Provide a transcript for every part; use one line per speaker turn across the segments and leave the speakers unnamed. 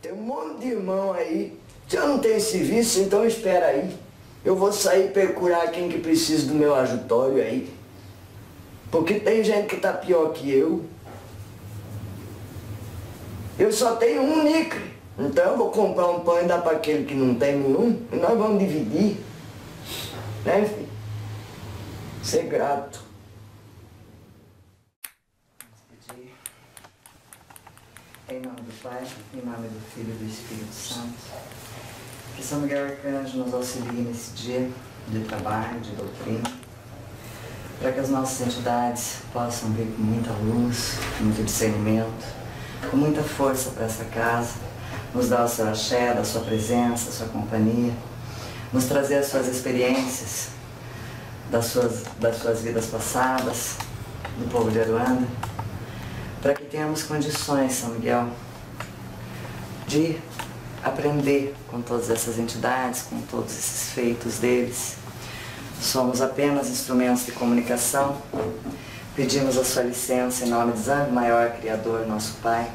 Tem um monte de irmão aí. Eu não tenho serviço, então espera aí. Eu vou sair procurar quem que precisa do meu ajutório aí. Porque tem gente que tá pior que eu. Eu só tenho um níquel. Então eu vou comprar um pão e dar para aquele que não tem nenhum. E nós vamos dividir. Né, filho? Ser grato.
pedir. Em nome do Pai, em nome do Filho e do Espírito Santo, que São Miguel Arcanjo nos auxilie nesse dia de trabalho, de doutrina, para que as nossas entidades possam vir com muita luz, com muito discernimento, com muita força para essa casa, nos dar o seu axé, da sua presença, a sua companhia, nos trazer as suas experiências das suas, das suas vidas passadas, do povo de Aruanda, para que tenhamos condições, São Miguel, de aprender com todas essas entidades, com todos esses feitos deles. Somos apenas instrumentos de comunicação. Pedimos a sua licença em nome de Zango Maior, Criador, nosso Pai,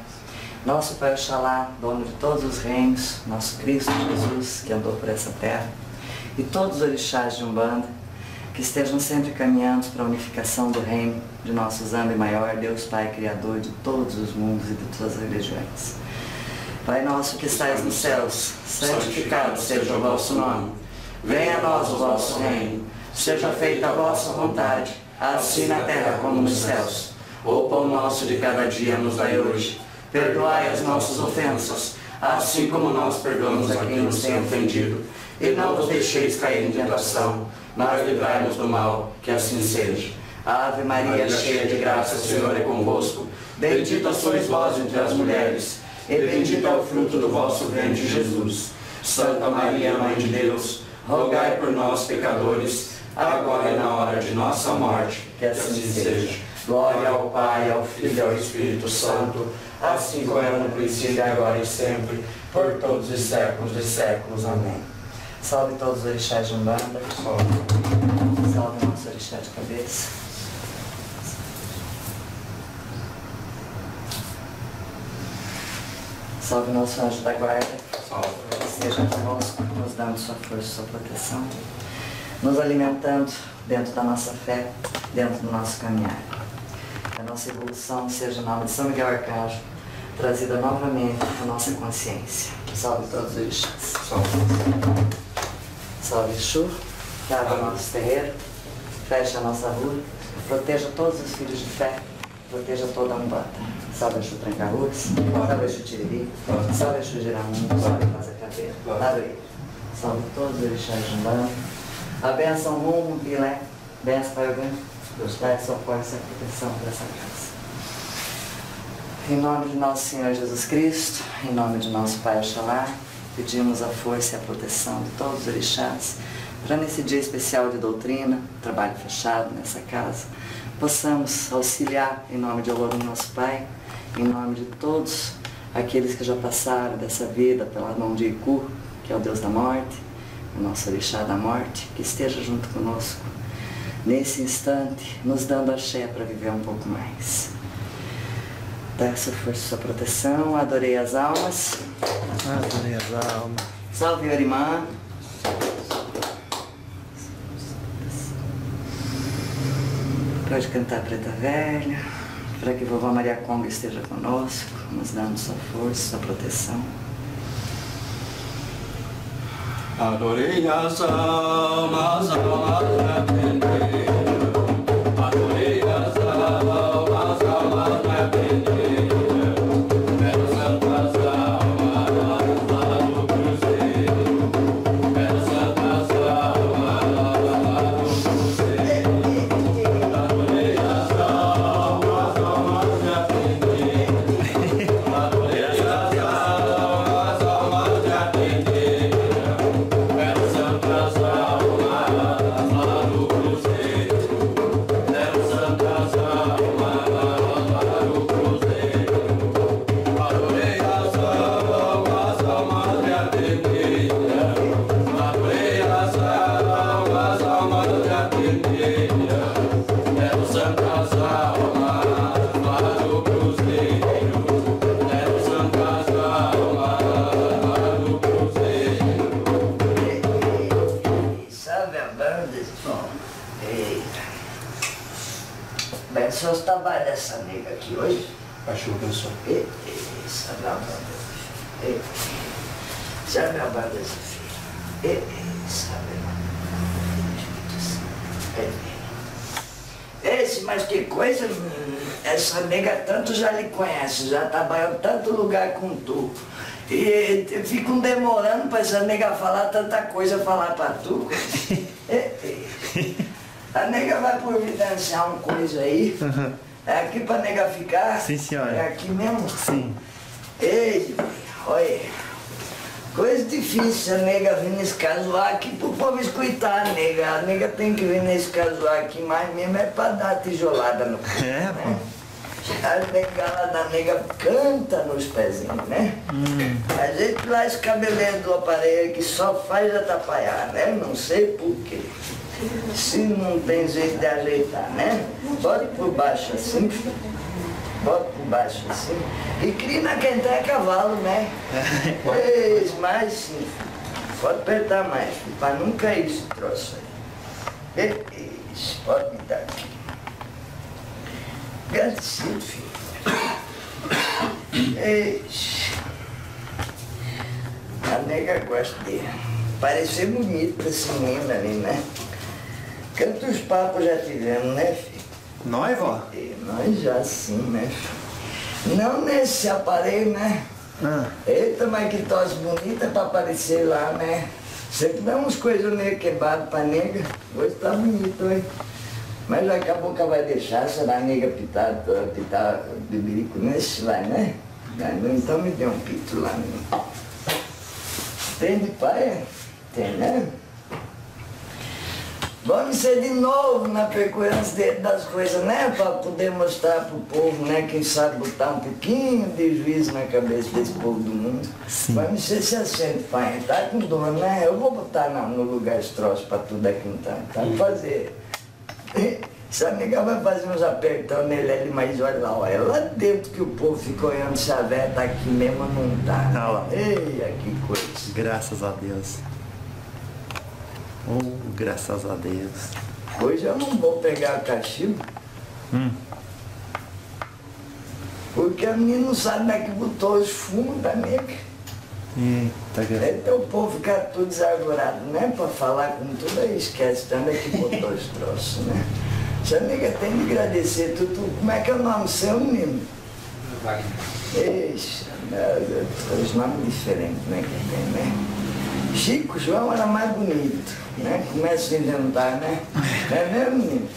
nosso Pai Oxalá, dono de todos os reinos, nosso Cristo Jesus, que andou por essa terra, e todos os orixás de Umbanda, que estejam sempre caminhando para a unificação do reino de nosso Zambi maior, Deus Pai Criador de todos os mundos e de todas as religiões. Pai nosso que estais nos céus, santificado seja o vosso nome. Venha a nós o vosso reino. Seja feita a vossa vontade, assim na terra como nos céus. O pão nosso de cada dia nos dai hoje. Perdoai as nossas ofensas, assim como nós perdoamos a quem nos tem ofendido. E não nos deixeis cair em tentação, mas livrai-nos do mal, que assim seja. Ave Maria, cheia de graça, o Senhor é convosco. Bendita sois vós entre as mulheres, e bendito é o fruto do vosso ventre, Jesus. Santa Maria, Mãe de Deus, rogai por nós, pecadores, agora e na hora de nossa morte, que assim seja. Glória ao Pai, ao Filho e ao Espírito Santo, assim como era no princípio, agora e sempre, por todos os séculos dos séculos. Amém. Salve todos os orixás de Umbanda. Salve nosso orixá de cabeça. Salve nosso anjo da guarda. Esteja conosco, nos dando sua força, sua proteção, nos alimentando dentro da nossa fé, dentro do nosso caminhar. Que a nossa evolução seja na nome de São Miguel Arcanjo, trazida novamente à nossa consciência. Salve todos os orixás. Salve Exu, que abra o nosso terreiro, feche a nossa rua, proteja todos os filhos de fé, proteja toda a Umbanda. Salve Exu Tranca-Ruas, salve Exu Tiriri, salve Exu Giramundo, salve Casa Caveira, Laroeira. Salve todos os orixás de Umbanda. A benção rumo, Pilé, benção Pai Orgânico, Deus Pai, sua força e proteção para essa casa. Em nome de nosso Senhor Jesus Cristo, em nome de nosso Pai Oxalá, pedimos a força e a proteção de todos os orixás, para nesse dia especial de doutrina, trabalho fechado nessa casa, possamos auxiliar em nome de Olorum, nosso Pai, em nome de todos aqueles que já passaram dessa vida pela mão de Iku, que é o Deus da morte, o nosso orixá da morte, que esteja junto conosco nesse instante, nos dando axé para viver um pouco mais. Dá essa força, sua proteção, adorei as almas.
Adorei as almas.
Salve Orimã. Pode cantar Preta Velha, para que vovó Maria Conga esteja conosco, nos dando sua força, sua proteção.
Adorei as almas, almas me Que
coisa, essa nega tanto já lhe conhece, já trabalhou em tanto lugar com tu. E ficam demorando para essa nega falar tanta coisa, falar para tu. A nega vai providenciar uma coisa aí.
Uhum.
É aqui pra nega ficar?
Sim, senhora.
É aqui mesmo?
Sim.
Ei, olha. Coisa difícil a nega vir nesse casuar aqui pro povo escutar a nega. A nega tem que vir nesse casuar aqui, mas mesmo é pra dar tijolada no corpo,
É,
né?
pô.
A bengala da nega canta nos pezinhos, né?
Hum.
A gente lá esse cabeleiro do aparelho que só faz atrapalhar, né? Não sei porquê. Se não tem jeito de ajeitar, né? Bota por baixo assim. Bota por baixo assim. E crina quem tem é cavalo, né? Pois, mais sim. Pode apertar mais, para não cair esse troço aí. Isso, pode me dar aqui. Agradecido, filho. Eixe. A nega gosta de parecer bonito esse menino ali, né? Quantos papos já tivemos, né, filho?
Nós, vó?
E nós já sim, né? Não nesse aparelho, né?
Ah,
Eita, mas que tosse bonita pra aparecer lá, né? Sempre dá umas coisas meio quebradas pra nega. Hoje tá bonito, hein? Mas daqui a pouco vai deixar, será a nega pitar, pitar de birico nesse, vai, né? Vai, Então me dê um pito lá. Né? Tem de pai? Tem, né? Vamos ser de novo na frequência das coisas, né? Para poder mostrar pro povo, né? Quem sabe botar um pouquinho de juízo na cabeça desse povo do mundo.
Sim.
Vamos ser se assente, pai. Tá com dor, né? Eu vou botar no lugar esse troço para tudo aqui então. Tá? Fazer. Essa amiga vai fazer uns apertão nele ali, mas olha lá, olha lá dentro que o povo fica olhando se a véia tá aqui mesmo não tá.
Tá lá.
Eia, que coisa.
graças a Deus. Oh, graças a Deus.
Hoje eu não vou pegar o cachimbo,
Hum.
porque a menina não sabe onde é que botou os fumos da nega.
Eita, graças.
Então o povo fica tudo desarvorado, né? Pra falar com tudo, aí esquece de onde é que botou os troços, né? Essa nega tem de agradecer tudo. Como é que é o nome seu, menino? Eixa, meu Deus, os nomes diferentes, né, que tem, né? Chico João era mais bonito, né? Começa a inventar, né? É mesmo, menino?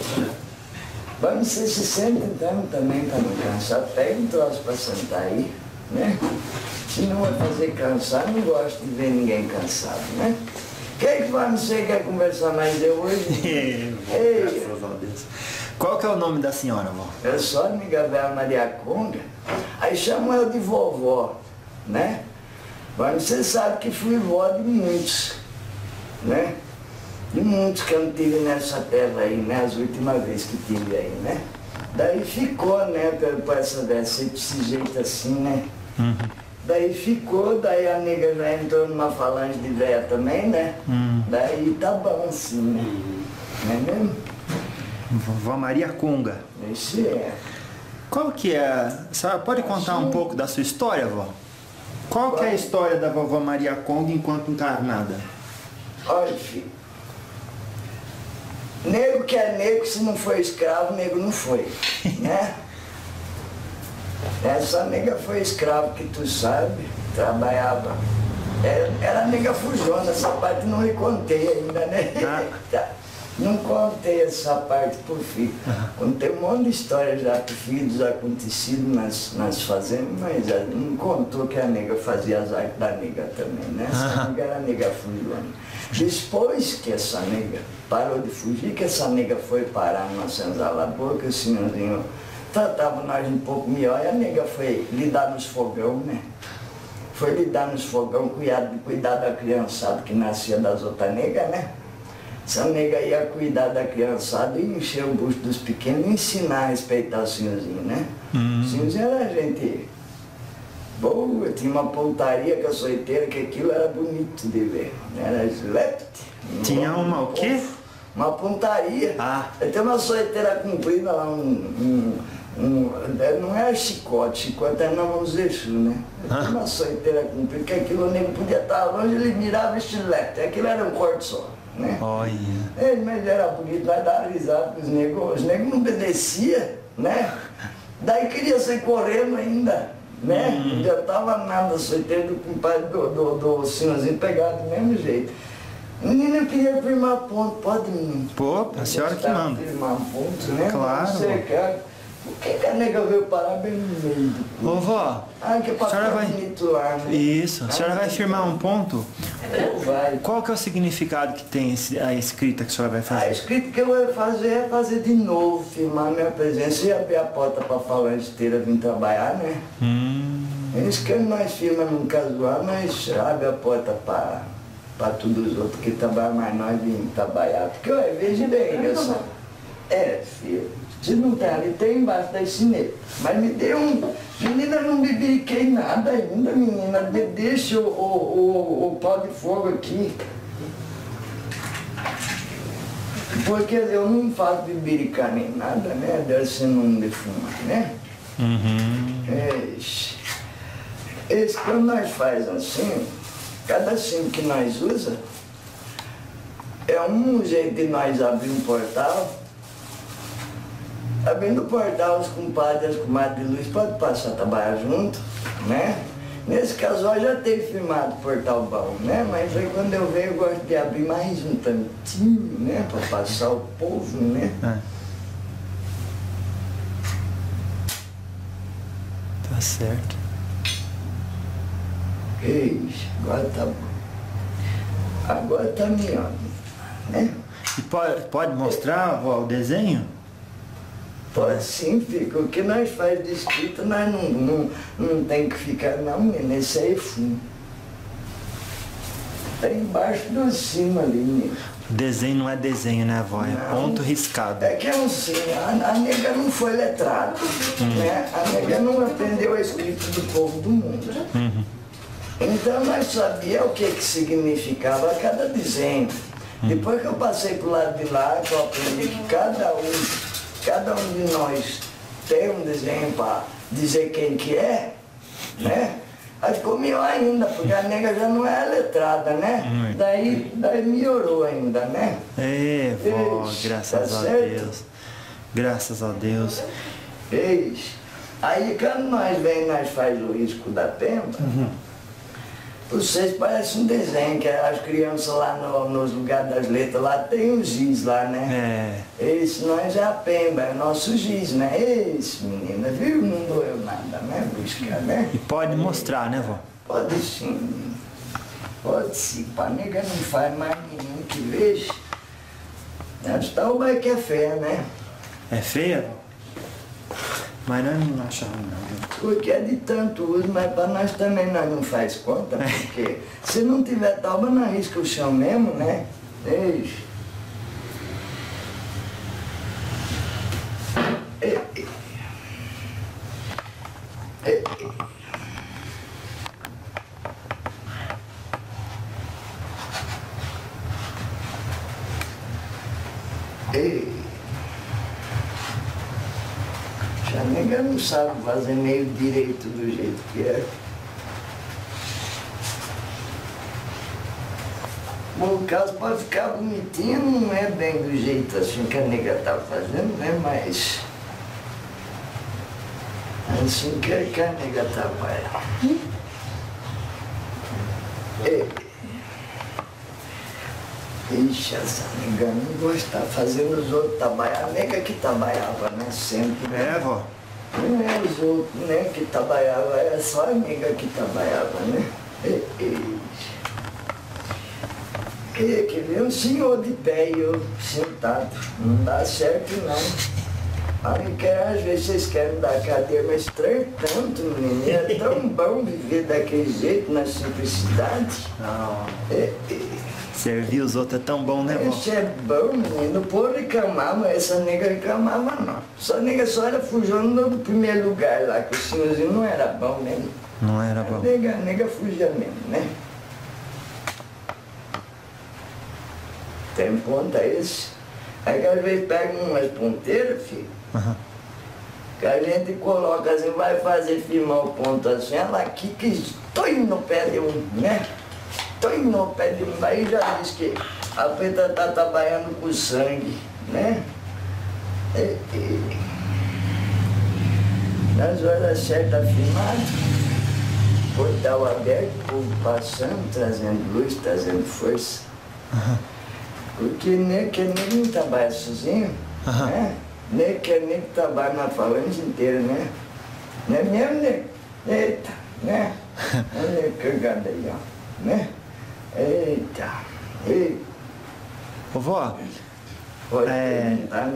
Vamos ser se senta então também para não cansar. Pega um troço para sentar aí, né? Se não vai fazer cansar, não gosto de ver ninguém cansado, né? Quem que vai você quer conversar mais eu hoje? Ei,
graças a Deus. Qual que é o nome da senhora, vó?
eu sou amiga velha Maria Conga, aí chamam eu de vovó, né? Mas você sabe que fui vó de muitos, né? De muitos que eu não tive nessa terra aí, né? As últimas vezes que tive aí, né? Daí ficou, né, por essa dessa, desse jeito assim, né? Daí ficou, daí a nega já entrou numa falange de véia também, né?
Hum.
Daí tá bom assim, né? Não é mesmo?
Vovó Maria Conga.
Isso é.
Qual que é? A pode contar um pouco da sua história, vó? Qual que é a história da vovó Maria Conga enquanto encarnada?
Olha, filho. Nego que é nego, se não foi escravo, nego não foi. Né? Essa nega foi escravo que tu sabe, trabalhava. Era, era nega fujona, essa parte não lhe contei ainda, né? Tá. Não contei essa parte por filho. Contei um monte de história já por filho dos acontecidos nas, nas fazendas, mas não contou que a nega fazia as artes da nega também, né? Essa nega era nega fujona. Depois que essa nega parou de fugir, que essa nega foi parar numa senzala boa, que o senhorzinho tratava nós um pouco melhor, e a nega foi lidar nos fogão, né? Foi lidar nos fogão, cuidar, cuidar da criançada que nascia das outras negas, né? Essa nega ia cuidar da criançada e encher o busto dos pequenos e ensinar a respeitar o senhorzinho, né? O senhorzinho era gente boa, tinha uma pontaria caçoiteira que aquilo era bonito de ver. Era slep.
Tinha uma o quê?
uma pontaria.
Ah.
Tem uma soiteira comprida lá, um, um, um- não é chicote, chicote é na mão do Exu, né? Tem uma soiteira comprida, que aquilo nego podia estar longe, ele mirava estilete, aquilo era um corte só, né?
Olha.
Ele, mas ele era bonito, dar risada com os negros. Os negros não obedeciam, né? Daí queria sair correndo ainda, né?
Hum.
Já tava nada, solteiro com o pai do, do, do senhorzinho pegado do mesmo jeito. Menina queria firmar ponto, pode menino.
Pô, a senhora que manda.
Firmar ponto, né?
Claro.
Não sei, cara. Por que, que a nega veio parar bem no meio
Ô vó,
Ah, que é
A senhora vai-
bonito lá, né?
isso. A senhora vai firmar um ponto?
Vai.
Qual que é o significado que tem esse- a escrita que a senhora vai
A
fazer?
escrita que eu vou fazer é fazer de novo, filmar minha presença e abrir a porta para a falante inteira vir trabalhar, né?
Hum,
É isso que nós filmamos num casual, nós abre a porta para todos os outros que trabalham, mas nós vimos trabalhar. Porque eu vejo bem, eu só. É, filho. Se não tem ali, tem embaixo da cineta. Mas me deu um. Menina, não bibiriquei nada ainda, menina. De- Deixa o, o, o, o pau de fogo aqui. Porque eu não faço bibiricar nem nada, né? Deve ser não defumar, né?
uhum.
Esse, esse quando nós faz assim, cada símbolo que nós usa é um jeito de nós abrir um portal. Abrindo o portal, os compadres, as comadres de luz podem passar a trabalhar junto, né? Nesse caso, eu já tenho firmado o portal bom, né? Mas aí quando eu venho, eu gosto de abrir mais um tantinho, né? Para passar o povo, né?
É. Tá certo.
Ixi, agora tá bom. Agora tá melhor, né?
E pode, pode mostrar, o desenho?
Pode sim, fica. O que nós faz de escrita, nós não, não, não tem que ficar, não, menino. Esse aí é fundo. Tá embaixo do cima ali, menino.
Desenho não é desenho, né, vó? É
Não.
ponto riscado.
É que é um sim, a, a nega não foi letrada, né? A nega não aprendeu a escrita do povo do mundo. Então nós sabíamos o que, que significava cada desenho. Depois que eu passei pro lado de lá, eu aprendi que cada um, cada um de nós tem um desenho para dizer quem que é, né? Aí ficou melhor ainda, porque a nega já não é letrada, né? Daí, daí melhorou ainda, né?
É, vó, graças
tá
a
certo?
Deus. Graças a Deus.
Eis. Aí quando nós vem, nós faz o risco da pemba, vocês parecem um desenho, que as crianças lá no- nos lugares das letras, lá tem um giz lá, né?
É.
Esse nós é a pemba, é o nosso giz, né? Esse menina, viu? Não doeu nada, né? Buscar, né?
E pode mostrar, né, vó?
Pode sim. Pode sim. Pra nega não faz mais nenhum que veja. Antes tá o que é fé, né?
É feia? Mas nós não achamos não. viu?
Porque é de tanto uso, mas para nós também nós não faz conta, porque se não tiver tauba, não arrisca o chão mesmo, né? Eixe. E- e- e- e- Já nega não sabe fazer meio direito do jeito que é. Bom, o caso pode ficar bonitinho, não é bem do jeito assim que a nega tá fazendo, né? Mas. Assim que, a nega trabalha. É. Ixi, essa nega não gosta fazer os outros trabalhar. A nega que trabalhava, né? Sempre.
É, vó.
Não é os outros, né, que trabalhava, é só a nega que trabalhava, né? E, e, e que ver um senhor de pé e eu sentado. Não dá certo não. Aí quer, às vezes vocês querem dar cadeia, mas estranho tanto, menino. É tão bom viver daquele jeito, na simplicidade.
Não.
E, e,
Servir os outros é tão bom, né, vó?
isso é bom, menino. O povo reclamava, essa nega reclamava não. Essa nega só era fujando do primeiro lugar lá, que o senhorzinho não era bom mesmo.
Não era
A
bom.
nega, a nega fugia mesmo, né? Tem ponta esse? Aí às vezes pega umas ponteiras, filho,
Aham.
que a gente coloca assim, vai fazer firmar o ponto assim, ela aqui que estou indo no pé de um, né? Estou indo no pé de um, aí já diz que a preta está trabalhando com sangue, né? E, e, nas horas certas firmado, portal aberto, povo passando, trazendo luz, trazendo força. Porque nem que nem trabalha sozinho,
Aham.
né? Nem que nem trabalha na falange inteira, né? Não é mesmo, né? Eita, né? Olha que cagada aí, ó. Né? Eita, eita.
Ô, vó,
Olha,
É.
tá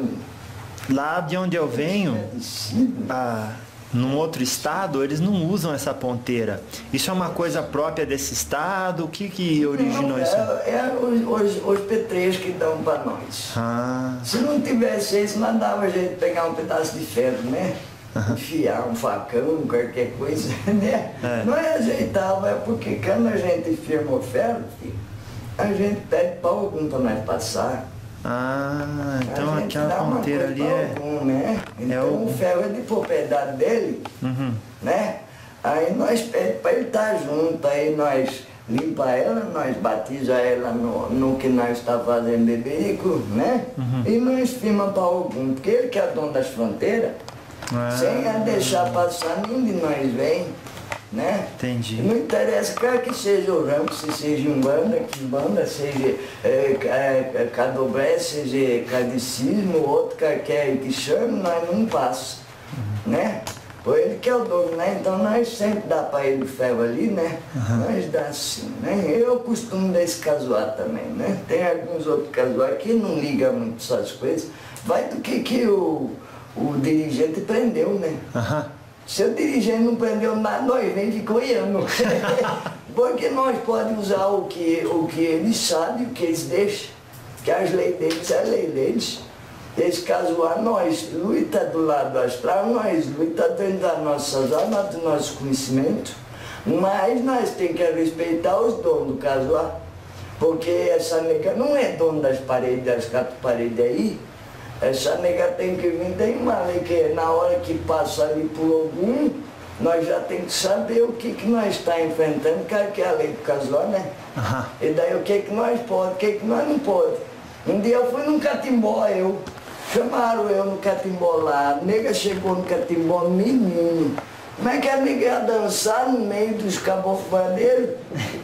lá de onde eu venho,
descido.
ah, num outro estado, eles não usam essa ponteira. Isso é uma coisa própria desse estado? O que que originou
Não,
isso?
É, é os, os, os petrechos que dão para nós.
Ah,
Se não tivesse isso, não dava jeito de pegar um pedaço de ferro, né? Enfiar um facão, qualquer coisa, né?
É.
Não é ajeitava, é porque quando a gente firma o ferro, a gente pede para algum para nós passar.
ah, então aquela ponteira ali é.
algum, né? Então
o-
o ferro é de propriedade dele,
Uhum.
né? Aí nós pedimos para ele estar junto, aí nós limpa ela, nós batiza ela no, no que nós está fazendo de veículo, né?
Uhum.
E nós firma para algum, porque ele que é dono das fronteiras,
Ah.
sem a deixar passar, nenhum de nós vem, né?
Entendi.
Não interessa, quer que seja o Rampo, se seja um banda, que banda, seja é, é, cadobré, seja cardicismo, outro qualquer que chame, nós não passa, né? Ou ele que é o dono, né? Então nós sempre dá para ele o ferro ali, né? Nós dá assim, né? Eu costumo desse casuar também, né? Tem alguns outros casuar que não liga muito essas coisas. Vai do que que o, o dirigente prendeu, né?
Aham.
Se o dirigente não prendeu nada, nós nem ficou olhando. Porque nós podemos usar o que, o que eles sabem, o que eles deixam. Que as leis deles é a lei deles. Caso lá, nós luta do lado astral, nós luta dentro das nossas almas, do nosso conhecimento. Mas nós temos que respeitar os donos do caso lá. Porque essa nega não é dona das paredes, das quatro paredes aí. Essa nega tem que vir, tem uma lei que na hora que passa ali por algum, nós já temos que saber o que, que nós está enfrentando, que é que é a lei do casual, né?
Aham.
E daí o que, que nós pode, o que, que nós não pode. Um dia eu fui num catimbó, eu. Chamaram eu no catimbó lá, a nega chegou no catimbó, menino. Como é que a nega ia dançar no meio dos cabofadeiros?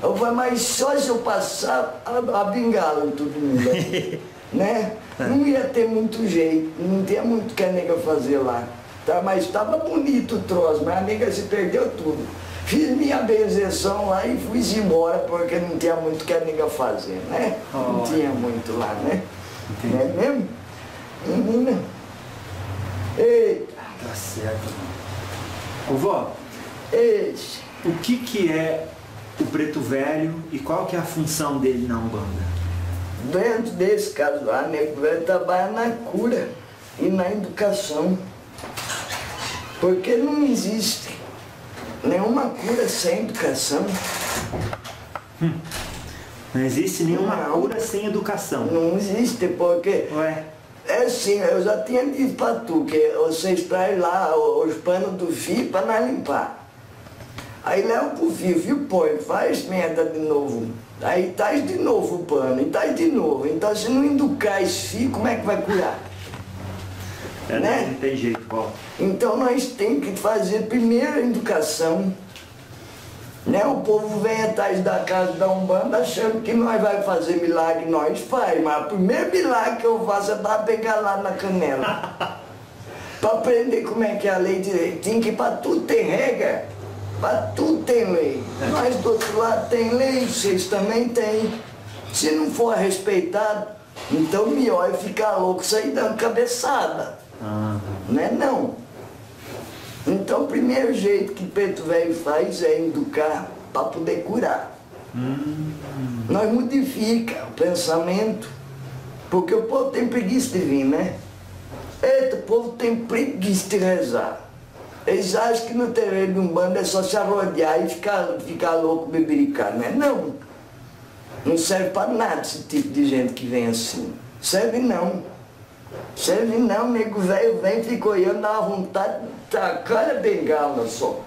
Eu falei, mas só se eu passar a, a bengala em todo mundo né? Não ia ter muito jeito, não tinha muito que a nega fazer lá. Tá, mas estava bonito o troço, mas a nega se perdeu tudo. Fiz minha benzeção lá e fui embora, porque não tinha muito que a nega fazer, né? Não tinha muito lá, né?
Entendi.
Não é mesmo? Menina. Eita,
Tá certo. Ô, vó,
eita.
o que que é o preto velho e qual que é a função dele na Umbanda?
Dentro desse caso lá, nego velho trabalha na cura e na educação. Porque não existe nenhuma cura sem educação.
Não existe nenhuma
Não.
cura sem educação.
Não existe, porque
Ué,
é assim, eu já tinha dito pra tu que vocês trazem lá os panos do fio para nós limpar. Aí leva pro fio, fio põe, faz merda de novo. Aí traz de novo o pano, e traz de novo. Então se não educar esse fio, como é que vai curar?
é,
Né?
não tem jeito, vó.
Então nós temos que fazer primeiro a educação. Né? O povo vem atrás da casa da Umbanda achando que nós vai fazer milagre, nós faz, mas o primeiro milagre que eu faço é dar pegar lá na canela. para aprender como é que é a lei direitinho, que para tudo tem regra, para tudo tem lei. Nós do outro lado tem lei, vocês também têm. Se não for respeitado, então melhor é ficar louco sair dando cabeçada.
Ah,
Não é não. Então o primeiro jeito que preto velho faz é educar para poder curar. Nós modifica o pensamento, porque o povo tem preguiça de vir, né? Eita, o povo tem preguiça de rezar. Eles acham que no terreiro de um bando é só se arrodear e ficar, ficar louco bebericar, não é não. Não serve para nada esse tipo de gente que vem assim. Serve não. Se ele não, nego velho vem, fica olhando, dá uma vontade, tacar a bengala só.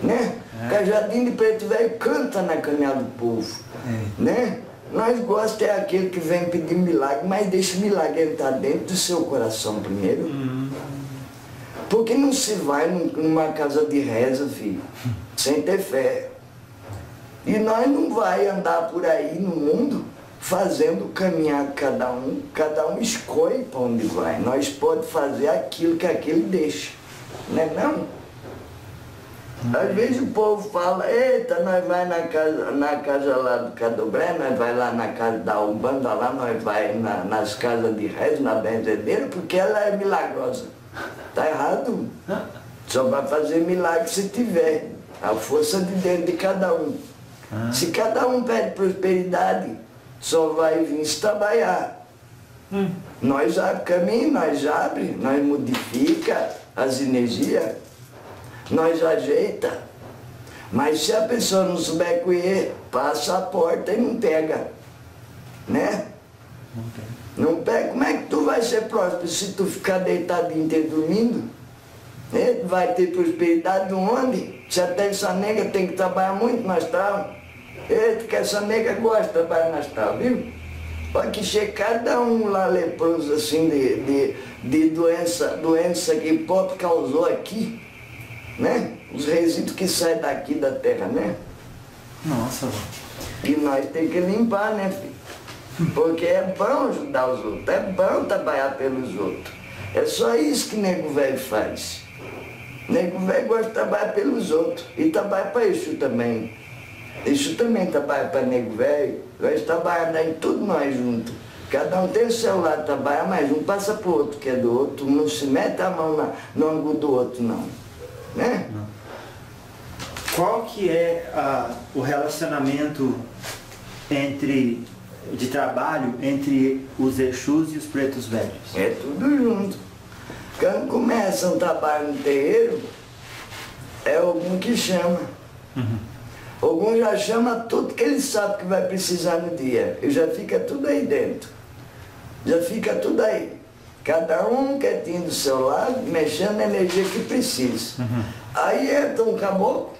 Né?
É.
Cajadinho de preto velho canta na canela do povo.
É.
Né? Nós gostamos é aquele que vem pedir milagre, mas deixa o milagre entrar dentro do seu coração primeiro. Porque não se vai num- numa casa de reza, filho, sem ter fé. E nós não vai andar por aí no mundo fazendo caminhar cada um, cada um escolhe para onde vai. Nós pode fazer aquilo que aquele deixa. Não é não? Às vezes o povo fala, eita, nós vai na casa, na casa lá do Cadobré, nós vai lá na casa da Umbanda, lá nós vai na- nas casas de rezo, na benzedeira, porque ela é milagrosa. Tá errado. Só vai fazer milagre se tiver a força de dentro de cada um. Se cada um pede prosperidade, só vai vir se trabalhar. Nós abre caminho, nós abre, nós modifica as energias, nós ajeita. Mas se a pessoa não souber colher, passa a porta e não pega. Né? Não pega. Como é que tu vai ser próspero se tu ficar deitado o inteiro dormindo? Né? Vai ter prosperidade de onde? Se até essa nega tem que trabalhar muito no astral. Eita, que essa nega gosta de trabalhar no astral, viu? Olha que chega cada um lá leproso assim de, de, de doença, doença que o pop causou aqui, né? Os resíduos que saem daqui da terra, né?
Nossa.
E nós temos que limpar, né, filho? Porque é bom ajudar os outros, é bom trabalhar pelos outros. É só isso que nego velho faz. Nego velho gosta de trabalhar pelos outros. E trabalha para Exu também. Exu também trabalha para nego velho. Nós trabalhamos em tudo nós juntos. Cada um tem o seu lado, trabalha, mas um passa para o outro, que é do outro. Não se mete a mão na, no ângulo do outro, não. Né?
Qual que é ah, o relacionamento entre de trabalho entre os Exus e os pretos velhos?
É tudo junto. Quando começa um trabalho no terreiro, é algum que chama. Algum já chama tudo que ele sabe que vai precisar no dia. E já fica tudo aí dentro. Já fica tudo aí. Cada um quietinho do seu lado, mexendo na energia que precisa. Aí entra um caboclo.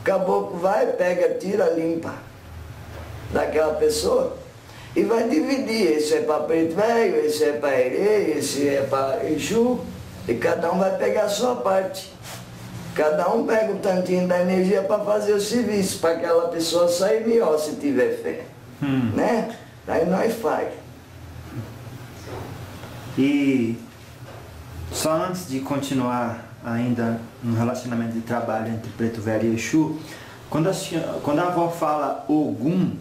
O caboclo vai, pega, tira, limpa daquela pessoa e vai dividir. Esse é para preto velho, esse é para herê, esse é para Exu. E cada um vai pegar a sua parte. Cada um pega um tantinho da energia para fazer o serviço, para aquela pessoa sair melhor se tiver fé. Né? Aí nós faz.
E só antes de continuar ainda no relacionamento de trabalho entre Preto Velho e Exu, quando a, senhora- quando a avó fala Ogum,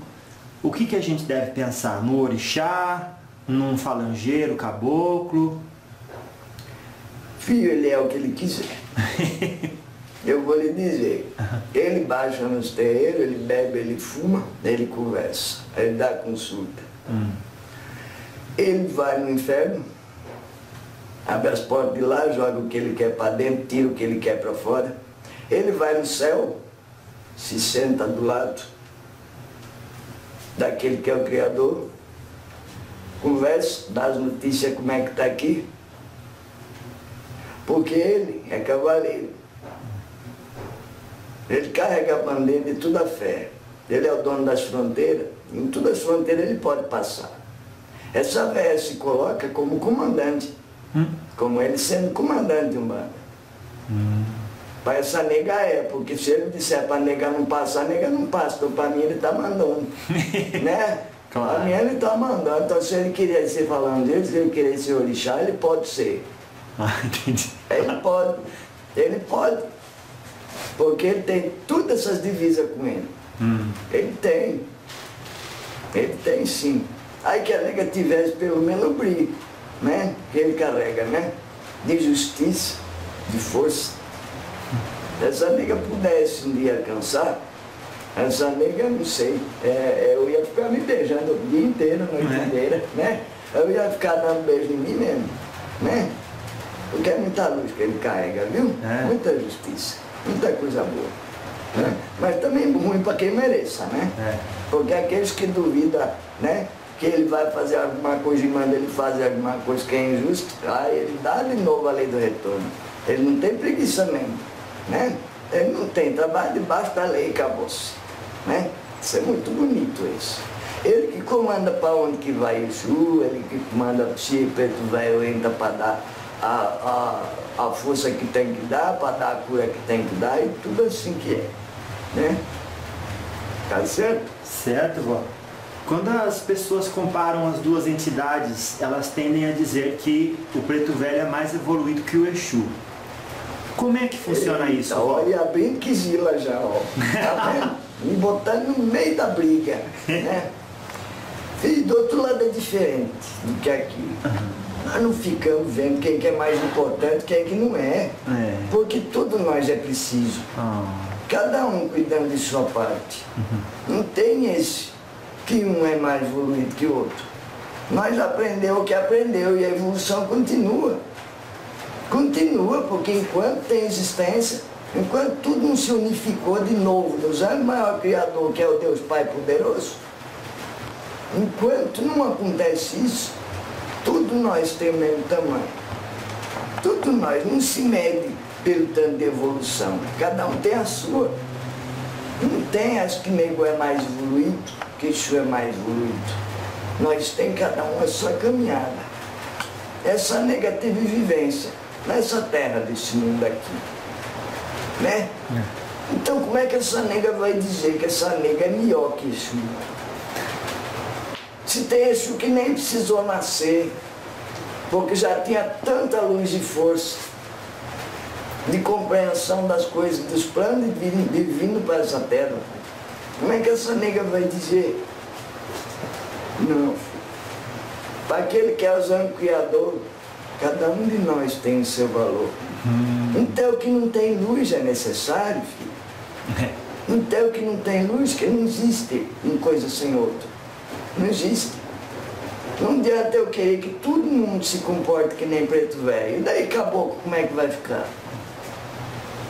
o que, que a gente deve pensar? No orixá, num falangeiro, caboclo?
Filho, ele é o que ele quiser. Eu vou lhe dizer, ele baixa nos terreiros, ele bebe, ele fuma, ele conversa, ele dá consulta. Ele vai no inferno, abre as portas de lá, joga o que ele quer para dentro, tira o que ele quer para fora. Ele vai no céu, se senta do lado daquele que é o Criador, conversa, dá as notícias como é que está aqui, porque ele é cavaleiro. Ele carrega a bandeira de toda a fé. Ele é o dono das fronteiras. Em todas as fronteiras ele pode passar. Essa véia se coloca como comandante. Como ele sendo comandante de um bando. Para essa nega é, porque se ele disser para nega não passar, a nega não passa. Então para mim ele está mandando. né?
Claro.
Para mim ele está mandando. Então se ele queria ser falando dele, se ele queria ser orixá, ele pode ser.
Ah, entendi.
Ele pode, ele pode. Porque ele tem todas essas divisas com ele. Ele tem. Ele tem sim. Aí que a nega tivesse pelo menos o brilho, né? Que ele carrega, né? De justiça, de força. Se essa nega pudesse um dia alcançar, essa nega, não sei, é, eu ia ficar me beijando o dia inteiro, a noite
É.
inteira, né? Eu ia ficar dando beijo em mim mesmo, né? Porque é muita luz que ele carrega, viu?
É.
Muita justiça, muita coisa boa. né? Mas também ruim para quem mereça, né?
É.
Porque aqueles que duvidam, né? que ele vai fazer alguma coisa e manda ele fazer alguma coisa que é injusta, aí ele dá de novo a lei do retorno. Ele não tem preguiça mesmo, né? Ele não tem, trabalho debaixo da lei acabou-se. Né? Isso é muito bonito isso. Ele que comanda para onde que vai Exu, ele que comanda se preto velho entra para dar a, a, a força que tem que dar, para dar a cura que tem que dar, e tudo assim que é. Né? Tá certo?
Certo, vó. Quando as pessoas comparam as duas entidades, elas tendem a dizer que o preto velho é mais evoluído que o Exu. Como é que funciona
Eita,
isso?
Olha, abrindo que zila já, ó. Tá vendo? Me botando no meio da briga, né? E do outro lado é diferente do que aqui. Nós não ficamos vendo quem que é mais importante, quem que não é.
É.
Porque tudo nós é preciso.
Ah,
Cada um cuidando de sua parte. Não tem esse que um é mais evoluído que o outro. Nós aprendeu o que aprendeu e a evolução continua. Continua, porque enquanto tem existência, enquanto tudo não se unificou de novo, nos anos maior Criador, que é o Deus Pai Poderoso, enquanto não acontece isso, tudo nós tem o mesmo tamanho. Tudo nós não se mede pelo tanto de evolução. Cada um tem a sua. Não tem as que nego é mais evoluído, que isso é mais evoluído. Nós tem cada um a sua caminhada. Essa nega teve vivência nessa terra desse mundo aqui. Né? Então como é que essa nega vai dizer que essa nega é melhor que Exu? Se tem Exu que nem precisou nascer, porque já tinha tanta luz e força de compreensão das coisas, dos planos de vindo para essa terra. Como é que essa nega vai dizer? Não. Para aquele que é o Criador, cada um de nós tem o seu valor. Então o que não tem luz é necessário, filho. Então o que não tem luz, que não existe uma coisa sem outra. Não existe. Não adianta eu querer que todo mundo se comporte que nem preto velho. E daí acabou, como é que vai ficar?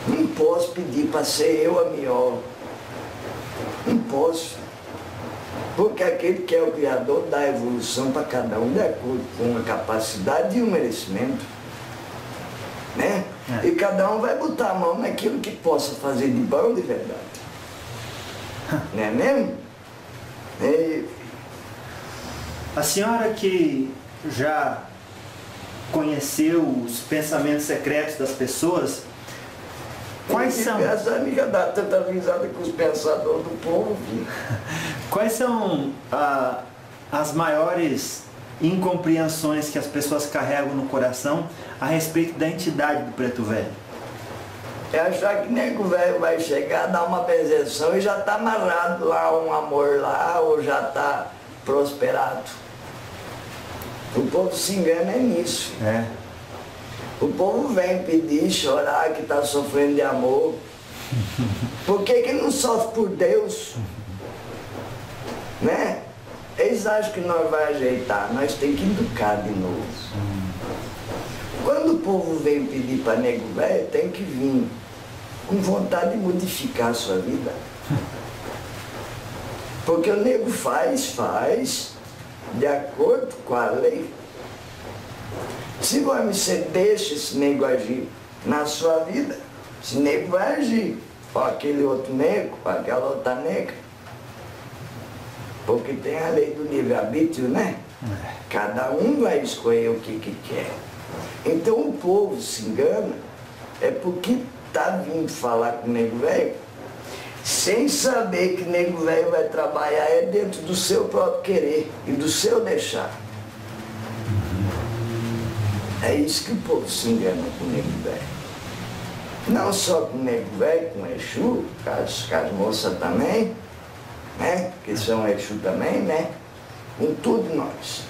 Não posso pedir para ser eu a melhor. Não posso. Porque aquele que é o Criador dá evolução para cada um de acordo com a capacidade e o merecimento. Né?
É.
E cada um vai botar a mão naquilo que possa fazer de bom de verdade. Não é mesmo? E,
A senhora que já conheceu os pensamentos secretos das pessoas, quais são,
Essa amiga dá tanta risada com os pensadores do povo. filho.
quais são ah, as maiores incompreensões que as pessoas carregam no coração a respeito da entidade do preto velho?
É achar que nego velho vai chegar, dar uma benzeção e já está amarrado lá um amor lá, ou já está prosperado. O povo se engana é nisso.
É.
O povo vem pedir, chorar que está sofrendo de amor. Por que, que não sofre por Deus? Né? Eles acham que nós vai ajeitar, nós temos que educar de novo. Quando o povo vem pedir para nego velho, tem que vir com vontade de modificar a sua vida. Porque o nego faz, faz, de acordo com a lei. Se você deixa esse nego agir na sua vida, esse nego vai agir com aquele outro nego, com aquela outra nega. Porque tem a lei do livre-arbítrio, né? Cada um vai escolher o que, que quer. Então o povo se engana, é porque está vindo falar com o nego velho, sem saber que o nego velho vai trabalhar é dentro do seu próprio querer e do seu deixar. É isso que o povo se engana com o nego velho. Não só com o nego velho, com o Exu, com as, com as moças também, né? Que são Exu também, né? Com tudo nós.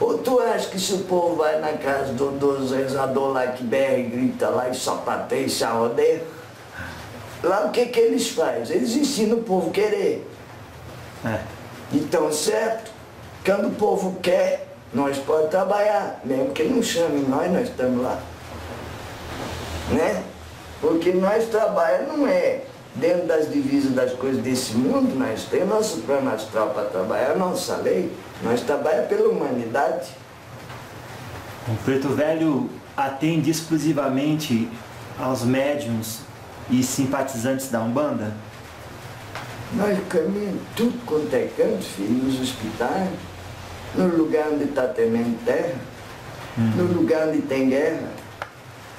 Ou tu acha que se o povo vai na casa do, dos rezadores lá que berra e grita lá e sapateia e se arrodeia, lá o que que eles fazem? Eles ensinam o povo a querer.
É.
Então, certo? Quando o povo quer, nós podemos trabalhar, mesmo que não chame nós, nós estamos lá. Né? Porque nós trabalhamos não é dentro das divisas das coisas desse mundo, nós temos nosso plano astral para trabalhar, nossa lei, nós trabalhamos pela humanidade.
O Preto Velho atende exclusivamente aos médiums e simpatizantes da Umbanda?
Nós caminhamos tudo quanto é canto, filho, nos hospitais, no lugar onde está temendo terra, no lugar onde tem guerra,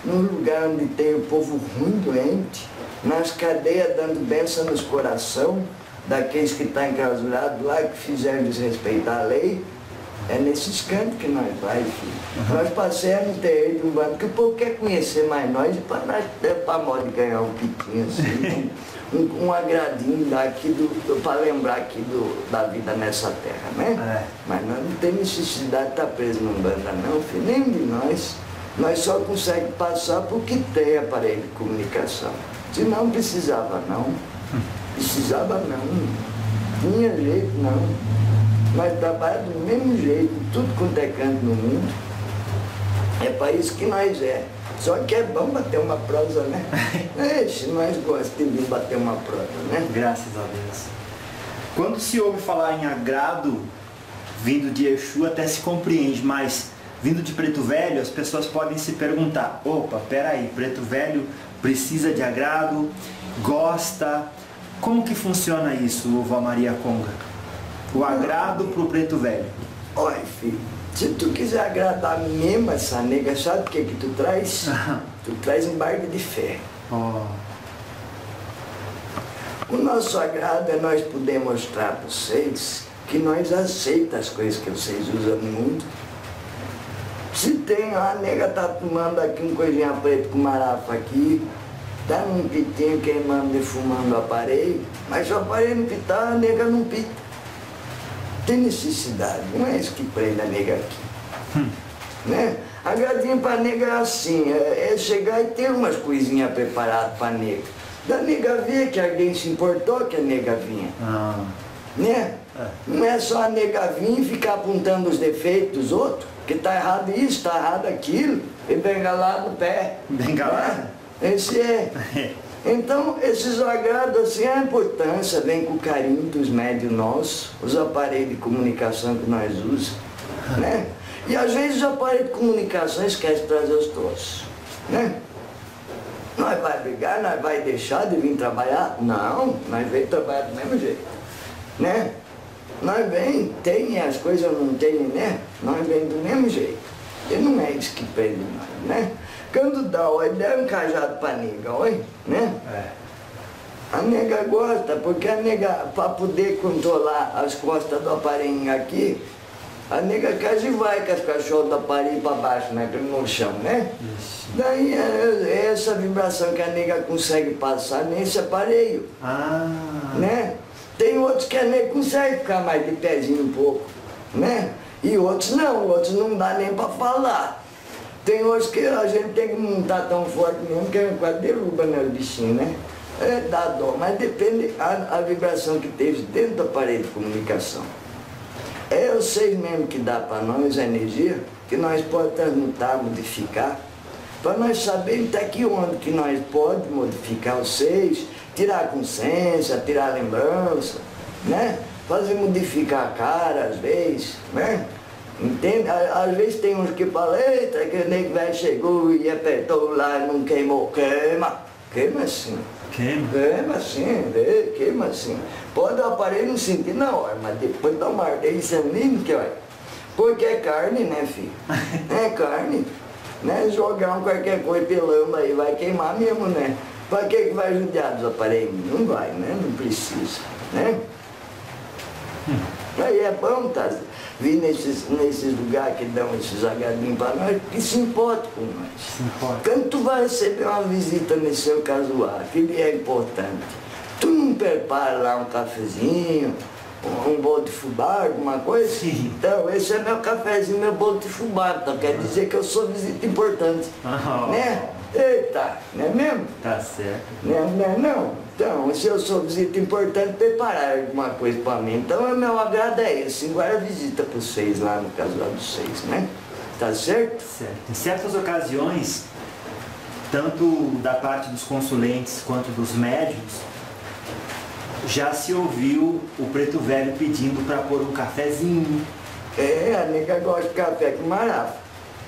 no lugar onde tem o povo ruim, doente, nas cadeias dando bênção nos coração daqueles que estão enclausurados lá, que fizeram desrespeitar a lei. É nesses cantos que nós vai, filho. Nós passamos terreiro de um bando, que o povo quer conhecer mais nós, e para nós para modo de ganhar um pitinho assim, um, um agradinho daqui do, para lembrar aqui do, da vida nessa terra, né?
É.
Mas nós não temos necessidade de estar preso num banda não, filho, nem de nós. Nós só conseguimos passar porque tem aparelho de comunicação. Se não precisava não. Precisava não. Tinha jeito não. Nós trabalhamos do mesmo jeito, tudo quanto é canto no mundo. É para isso que nós é. Só que é bom bater uma prosa, né? Ixi, nós gostamos de bater uma prosa, né?
Graças a Deus. Quando se ouve falar em agrado vindo de Exu, até se compreende, mas vindo de Preto Velho, as pessoas podem se perguntar: opa, peraí, Preto Velho precisa de agrado, gosta. Como que funciona isso, Vó Maria Conga? O agrado pro Preto Velho.
Olha, filho, se tu quiser agradar mesmo essa nega, sabe o que que tu traz? Tu traz um barco de fé.
Ó,
O nosso agrado é nós poder mostrar para vocês que nós aceitamos as coisas que vocês usam no mundo. Se tem, a nega tá tomando aqui um coisinha preto com marafa aqui, tá num pitinho queimando, defumando o aparelho, mas o aparelho não pitar, a nega não pita. Tem necessidade, não é isso que prende a nega aqui. Né? Agradinho para nega é assim, é, é chegar e ter umas coisinhas preparadas para nega. Da nega ver que alguém se importou que a nega vinha.
ah,
Né?
É.
Não é só a nega vir e ficar apontando os defeitos dos outros, que tá errado isso, tá errado aquilo, e bengalado no pé.
Bengalado?
Né? Esse é. Então, esses agrados, assim, a importância vem com o carinho dos médios nossos, os aparelhos de comunicação que nós usamos, né? E às vezes os aparelhos de comunicação esquecem de trazer os troços, né? Nós vai brigar, nós vai deixar de vir trabalhar? Não, nós vem trabalhar do mesmo jeito, né? Nós vem, tem as coisas não tem, né? Nós vem do mesmo jeito. E não é isso que prende nós, né? Quando dá, olha, dá um cajado pra nega, olha, né?
é.
A nega gosta, porque a nega, para poder controlar as costas do aparelho aqui, a nega quase vai com as cachorras do aparelho para baixo, né? No chão, né?
Isso.
Daí é é essa vibração que a nega consegue passar nesse aparelho,
Ah,
né? Tem outros que a nega consegue ficar mais de pezinho um pouco, né? E outros não, outros não dá nem para falar. Tem outros que a gente tem que não estar tão forte mesmo, que quase derruba né, o bichinho, né? É, dá dó, mas depende a, a vibração que teve dentro do aparelho de comunicação. É vocês mesmo que dá para nós a energia, que nós podemos transmutar, modificar, para nós sabermos até que onde que nós podemos modificar vocês, tirar a consciência, tirar a lembrança, né? Fazer modificar a cara às vezes, né? Entende? Às vezes tem uns que falam, eita, que o nego velho chegou e apertou lá e não queimou. Queima, queima assim.
queima.
Queima assim, vê, queima assim. Pode o aparelho não sentir na hora, mas depois uma ardência isso é lindo que olha. Porque é carne, né, filho? É carne. Né? Jogar um qualquer coisa pelando aí vai queimar mesmo, né? Pra que, que vai judiar dos aparelhos? Não vai, né? Não precisa, né? Aí é bom tá, vir nesses, nesses lugares que dão esses agadinhos para nós, que se importa com nós. Quando tu vai receber uma visita nesse seu casuar, que lhe é importante, tu não prepara lá um cafezinho, um, bolo de fubá, alguma coisa?
Sim.
Então, esse é meu cafezinho, meu bolo de fubá. Então quer dizer que eu sou visita importante.
Ah.
Né? Eita, não é mesmo?
Tá certo.
Não, não, não. Então, se eu sou visita importante, preparar alguma coisa para mim. Então, o meu agrado é esse. Agora visita para vocês lá no casual dos seis, né? Tá certo?
Certo. Em certas ocasiões, tanto da parte dos consulentes quanto dos médios, já se ouviu o preto velho pedindo para pôr um cafezinho.
É, a nega gosta de café com marafa.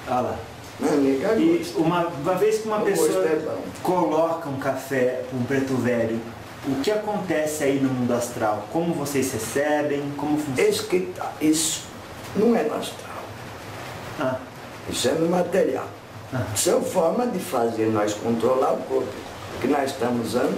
Olha lá.
Nega
E uma, uma vez que uma pessoa
é
coloca um café para um preto velho, o que acontece aí no mundo astral? Como vocês recebem? Como funciona?
Esse que tá, isso não é no astral.
Ah,
Isso é no material.
Ah.
Isso é uma forma de fazer nós controlar o corpo que nós estamos usando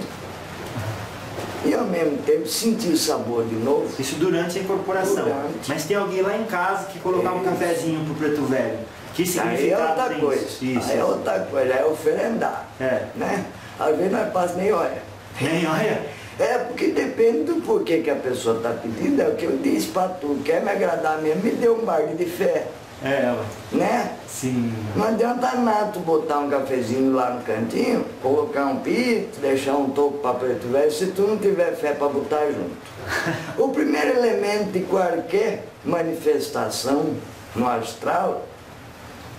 e ao mesmo tempo sentir o sabor de novo.
isso durante a incorporação.
Durante.
Mas tem alguém lá em casa que colocar um
Isso.
cafezinho pro preto velho. Que
Aí é outra coisa.
isso? Isso.
Aí é outra coisa, é oferendar.
É.
Né? Às vezes nós passamos nem olha.
Nem olha.
É, porque depende do porquê que a pessoa está pedindo, é o que eu disse para tu, quer me agradar mesmo, me dê um barco de fé,
É,
né?
Sim.
Não adianta nada tu botar um cafezinho lá no cantinho, colocar um pito, deixar um toco para preto velho, se tu não tiver fé para botar junto. o primeiro elemento de qualquer manifestação no astral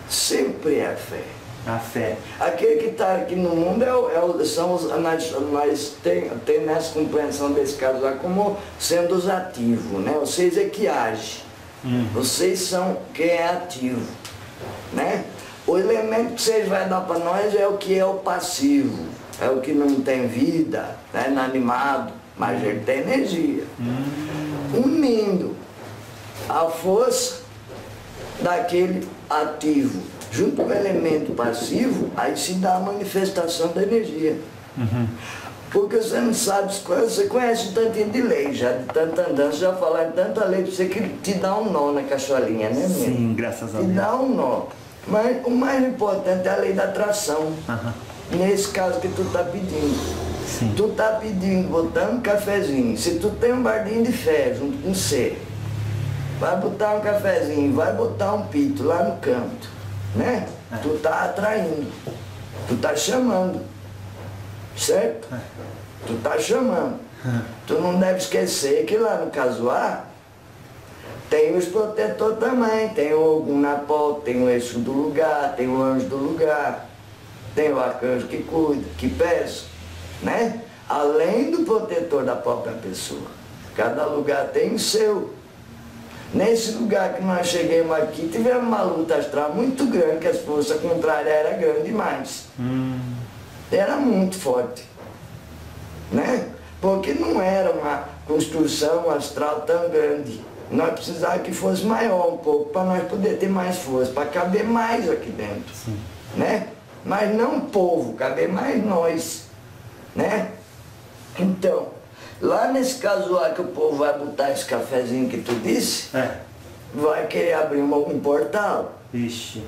sempre é fé.
A fé.
Aquele que está aqui no mundo é, é são os, nós, nós tem, tem nessa compreensão desse caso lá como sendo os ativos, né? Vocês é que agem. Vocês são quem é ativo, né? O elemento que vocês vão dar para nós é o que é o passivo, é o que não tem vida, é inanimado, mas ele tem energia. Unindo a força daquele ativo junto com o elemento passivo, aí se dá a manifestação da energia. Porque você não sabe você conhece um tantinho de lei, já de tanta andança, já falaram tanta lei pra você que te dá um nó na cacholinha, né?
Sim, graças a
Te
Deus.
dá um nó. Mas o mais importante é a lei da atração.
Aham.
Nesse caso que tu tá pedindo.
Sim.
Tu tá pedindo, botando um cafezinho. Se tu tem um bardinho de fé junto com você, vai botar um cafezinho, vai botar um pito lá no canto, né?
É.
Tu tá atraindo, tu tá chamando, certo?
É.
Tu tá chamando. Tu não deve esquecer que lá no Casuá tem os protetores também, tem o Ogum na porta, tem o eixo do lugar, tem o anjo do lugar, tem o arcanjo que cuida, que pesa, né? Além do protetor da própria pessoa. Cada lugar tem o seu. Nesse lugar que nós chegamos aqui, tivemos uma luta astral muito grande, que as forças contrárias eram grandes demais.
Hum,
Era muito forte. Né? Porque não era uma construção astral tão grande. Nós precisávamos que fosse maior um pouco, para nós poder ter mais força, para caber mais aqui dentro.
sim.
Né? Mas não o povo, caber mais nós. Né? Então, lá nesse casual que o povo vai botar esse cafezinho que tu disse,
É.
vai querer abrir um, portal.
Ixi.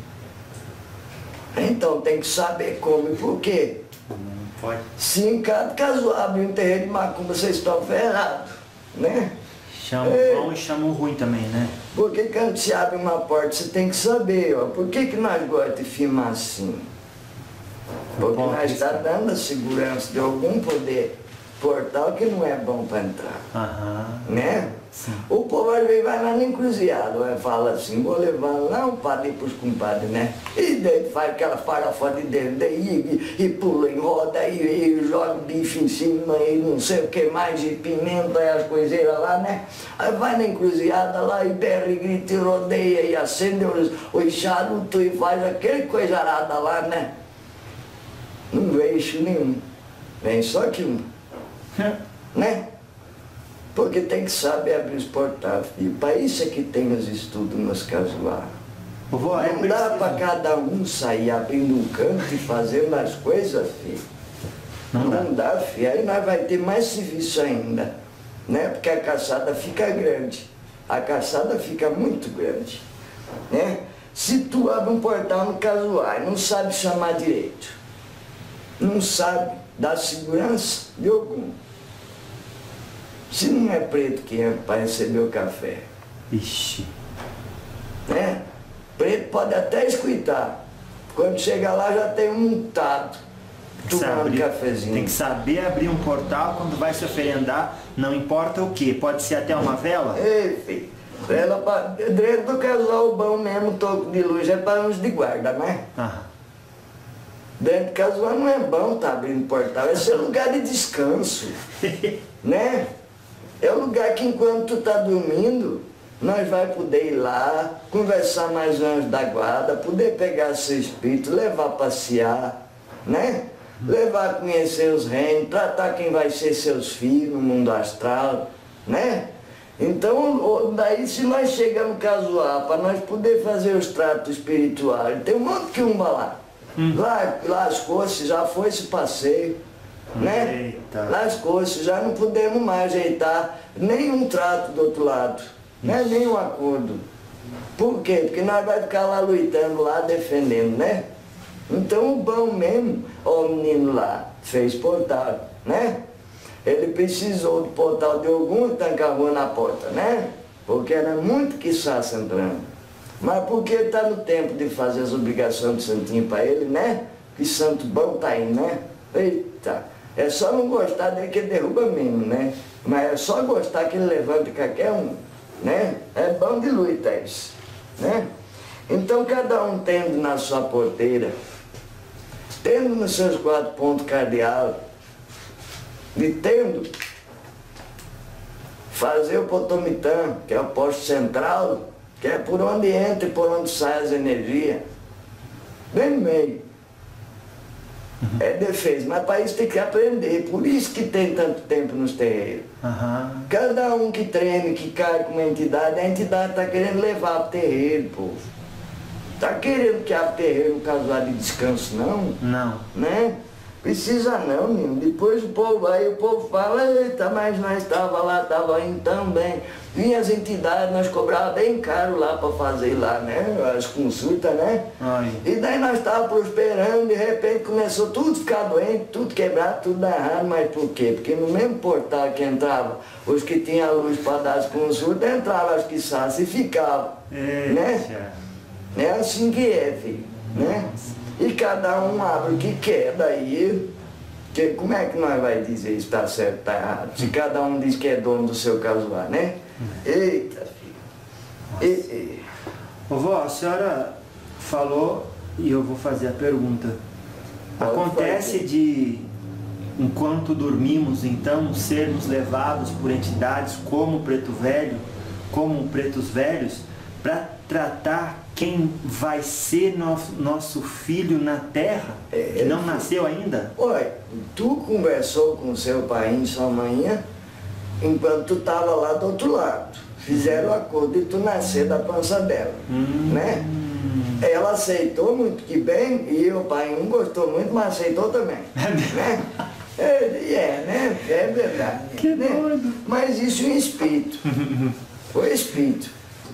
Então tem que saber como e por quê.
Não pode.
Se em cada caso abrir um terreiro de macumba, vocês estão ferrados, né?
Chama o
Ei.
bom e chama o ruim também, né?
Porque quando se abre uma porta, você tem que saber, ó, por que, que nós gostamos de filmar assim? Porque nós
isso.
estamos dando a segurança de algum poder portal que não é bom para entrar,
Aham.
né?
Sim.
O povo às vezes vai lá na encruzilhada, vai fala assim, vou levar lá um padre pros compadres, né? E daí faz aquela farofa de dentro, daí e, e pula em roda, e, e joga bife em cima, e não sei o que mais, e pimenta e as coiseiras lá, né? Aí vai na encruzilhada lá e berra e grita e rodeia e acende os, os charutos e faz aquele coisarada lá, né? Não eixo nenhum, vem só que um né? Porque tem que saber abrir os portais. E para isso é que tem os estudos nos casuais.
Vovó, é
Não dá
preciso-
para cada um sair abrindo um canto e fazendo as coisas, filho.
Não dá.
dá, filho. Aí nós vai ter mais serviço ainda. Né? Porque a caçada fica grande. A caçada fica muito grande. Né? Se tu abre um portal no casual e não sabe chamar direito, não sabe dar segurança de algum. Se não é preto que entra para receber o café,
Ixi.
né? Preto pode até escutar. Quando chega lá já tem um
que
tomando cafezinho.
Tem que saber abrir um portal quando vai se oferendar, não importa o que. Pode ser até uma vela?
Ei, filho, ela pra, dentro do casal bom mesmo, toco de luz é para uns de guarda, né?
Ah,
Dentro do casual não é bom tá abrindo portal, esse é lugar de descanso, né? É o lugar que enquanto tu tá dormindo, nós vai poder ir lá, conversar mais anjos da guarda, poder pegar seu espírito, levar a passear, né? Levar a conhecer os reinos, tratar quem vai ser seus filhos no mundo astral, né? Então, daí se nós chegamos casual, para nós poder fazer os tratos espirituais, tem um monte que umba lá. Hum. Lá, lá as coisas já foi esse passeio, né? Eita. Lá as coisas já não podemos mais ajeitar nenhum trato do outro lado, né? nenhum acordo. Por quê? Porque nós vamos ficar lá lutando, lá defendendo, né? Então o bom mesmo, o menino lá, fez portal, né? Ele precisou do portal de algum tancou na porta, né? Porque era muito que entrando. Mas porque está no tempo de fazer as obrigações do santinho para ele, né? Que santo bom tá aí, né? Eita, é só não gostar dele que ele derruba mesmo, né? Mas é só gostar que ele levanta qualquer um, né? É bom de luta isso, né? Então cada um tendo na sua porteira, tendo nos seus quatro pontos cardeais, e tendo fazer o potomitã, que é o posto central, que é por onde entra e por onde sai as energias, bem no meio. Uhum. É defesa, mas para isso tem que aprender, por isso que tem tanto tempo nos terreiros. Uhum. Cada um que treine, que cai com uma entidade, a entidade está querendo levar para o terreiro, povo. Está querendo que abra terreiro no casual de descanso, não?
Não.
Né? Precisa não, menino. Depois o povo aí, o povo fala, eita, mas nós estava lá, estava indo bem. Vinha as entidades, nós cobrava bem caro lá para fazer lá, né? As consultas, né? Ai. E daí nós estávamos prosperando, de repente começou tudo ficar doente, tudo quebrado, tudo errado, mas por quê? Porque no mesmo portal que entrava os que tinham luz para dar as consultas, entravam as que e ficavam. Né? É assim que é, filho. Né? E cada um abre o que quer, daí que, como é que nós vai dizer se está certo ou está errado? Se cada um diz que é dono do seu casuar, né? Eita, filho. E, e...
vó, a senhora falou e eu vou fazer a pergunta. Pode Acontece fazer. de, enquanto dormimos, então, sermos levados por entidades como o preto velho, como pretos velhos, para tratar quem vai ser nosso, nosso filho na terra, é, que não nasceu ainda?
Oi, tu conversou com seu pai e sua mãe enquanto tu estava lá do outro lado. Fizeram o acordo de tu nascer da pança dela, hum. né? Ela aceitou muito que bem e o pai não gostou muito, mas aceitou também, né? É, é, né? É verdade.
Que
né?
doido.
Mas isso é um espírito. o espírito.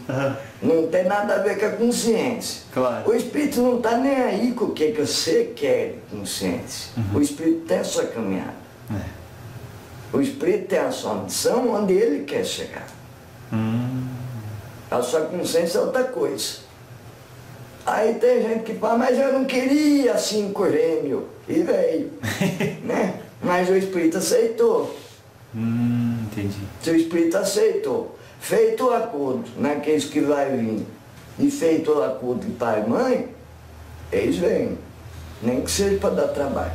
Uhum. Não tem nada a ver com a consciência.
Claro.
O espírito não está nem aí com o que, que você quer consciência. Uhum. O espírito tem a sua caminhada. É. O espírito tem a sua missão onde ele quer chegar. Hum. A sua consciência é outra coisa. Aí tem gente que fala, mas eu não queria cinco gêmeos. E veio. né? Mas o espírito aceitou.
Hum, entendi.
Seu espírito aceitou. Feito o acordo naqueles que vai vir e feito o acordo de pai e mãe, eles vêm. Nem que seja para dar trabalho.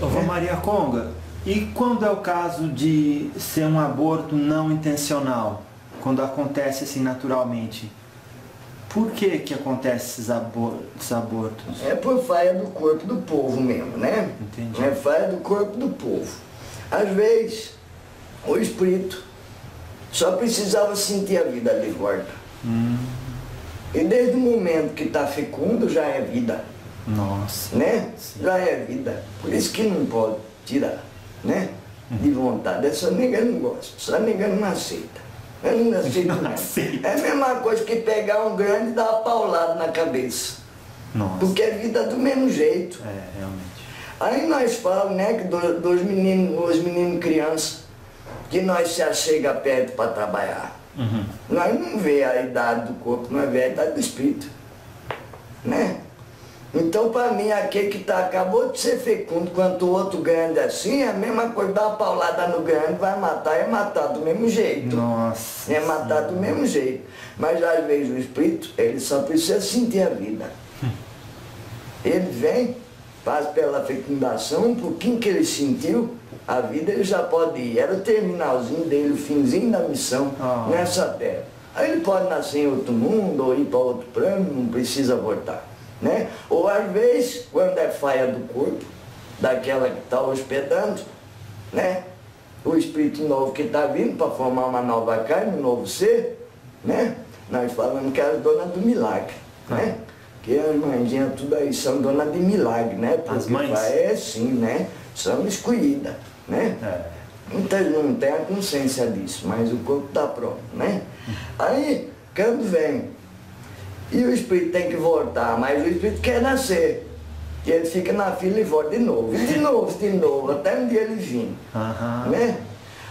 Ô, né? Maria Conga, e quando é o caso de ser um aborto não intencional? Quando acontece assim naturalmente? Por que que acontece esses, esses abortos?
É por falha do corpo do povo mesmo, né?
Entendi.
É falha do corpo do povo. Às vezes, o espírito só precisava sentir a vida de volta. Hum. E desde o momento que está fecundo já é vida.
Nossa.
Né? Sim. Já é vida. Por isso que não pode tirar, né? De vontade. Essa nega não gosta. Essa nega não aceita. Eu não aceito não. Aceita. É a mesma coisa que pegar um grande e dar uma paulada na cabeça.
Nossa.
Porque é vida do mesmo jeito.
É, realmente.
Aí nós falamos, né, que dos meninos, os meninos crianças, que nós se achega perto para trabalhar. Uhum. Nós não vê a idade do corpo, nós vê a idade do espírito. Né? Então, para mim, aquele que tá, acabou de ser fecundo, quanto o outro grande assim, é a mesma coisa, dá uma paulada no grande, vai matar, é matar do mesmo jeito.
Nossa.
É matar do mesmo jeito. Mas às vezes o espírito, ele só precisa sentir a vida. Ele vem, faz pela fecundação, um pouquinho que ele sentiu, A vida ele já pode ir. Era o terminalzinho dele, o finzinho da missão
Ah.
nessa terra. Aí ele pode nascer em outro mundo ou ir para outro plano, não precisa voltar. Né? Ou às vezes, quando é faia do corpo, daquela que está hospedando, né? o espírito novo que está vindo para formar uma nova carne, um novo ser, né? nós falamos que é a dona do milagre. Né? Que as mãezinhas tudo aí são dona de milagre, né?
As mães?
vai- É sim, né? São escolhidas, né?
É.
Muitas não têm a consciência disso, mas o corpo está pronto, né? Aí, quando vem, e o espírito tem que voltar, mas o espírito quer nascer. E ele fica na fila e volta de novo, e de novo, de novo, até um dia ele vir.
Aham.
Né?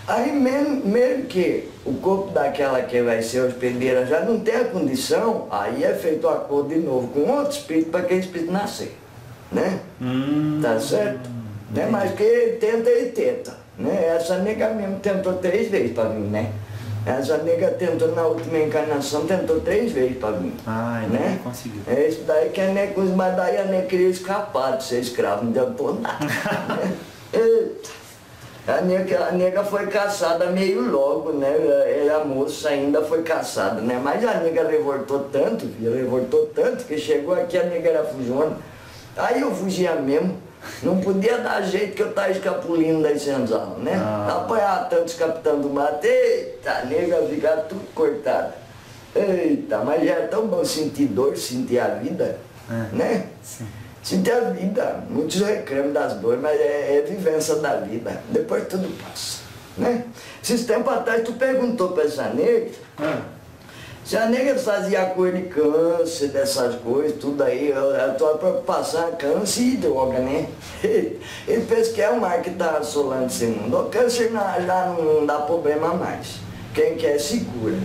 Aí mesmo, mesmo que o corpo daquela que vai ser hospedeira já não tem a condição, aí é feito o acordo de novo com outro espírito para aquele espírito nascer. Né?
Hum,
Tá certo? Né? Mas que ele tenta, ele tenta. Né? Essa nega mesmo tentou três vezes para vir, né? Essa nega tentou na última encarnação, tentou três vezes para vir.
Ah,
né?
conseguiu.
É isso daí que a nega, mas daí a nega queria escapar de ser escravo, não adiantou nada. né? Eita. A nega, a nega foi caçada meio logo, né? Era moça ainda, foi caçada, né? Mas a nega revoltou tanto, revoltou tanto, que chegou aqui, a nega era fujona. Aí eu fugia mesmo. Não podia dar jeito que eu estava escapulindo das senzalas, né?
Ah.
Apanhava tanto os capitão do mato, eita, a nega ficava tudo cortada. Eita, mas já é tão bom sentir dor, sentir a vida,
É.
né?
Sim.
Sentir a vida. Muitos reclamam das dores, mas é, é vivência da vida. Depois tudo passa, né? Esses tempos atrás tu perguntou para essa nega
Ah,
se a nega fazia cor de câncer, dessas coisas, tudo aí, a tua preocupação é câncer e droga, né? Ele pensa que é o mar que está assolando esse mundo. O câncer não- já não dá problema mais. Quem quer se cura,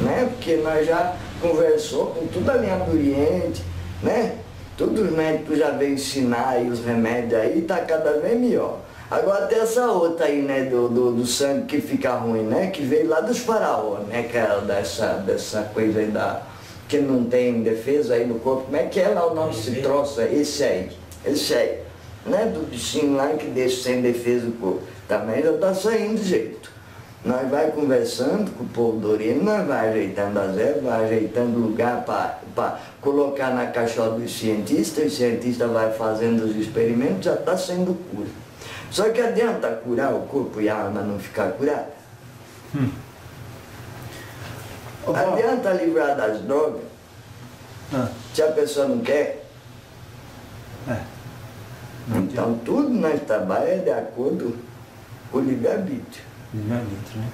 né? Porque nós já conversou com toda a linha do Oriente, né? Todos os médicos já veio ensinar aí os remédios aí, tá cada vez melhor. Agora tem essa outra aí, né, do, do, do sangue que fica ruim, né? Que veio lá dos faraós, né? Que é dessa, dessa coisa aí da. que não tem defesa aí no corpo. Como é que é lá o nome desse troço? aí? Esse aí. Esse aí. Né? Do bichinho lá que deixa sem defesa o corpo. Também já tá saindo de jeito. Nós vai conversando com o povo do Oriente, nós vai ajeitando as ervas, vai ajeitando lugar para colocar na caixola dos cientistas, o cientista vai fazendo os experimentos, já está sendo cura. Só que adianta curar o corpo e a alma não ficar curada?
Vó,
Adianta livrar das drogas
ah,
se a pessoa não quer?
é. Não
Então tudo nós trabalhamos é de acordo com o livre-arbítrio.
Livre-arbítrio, né?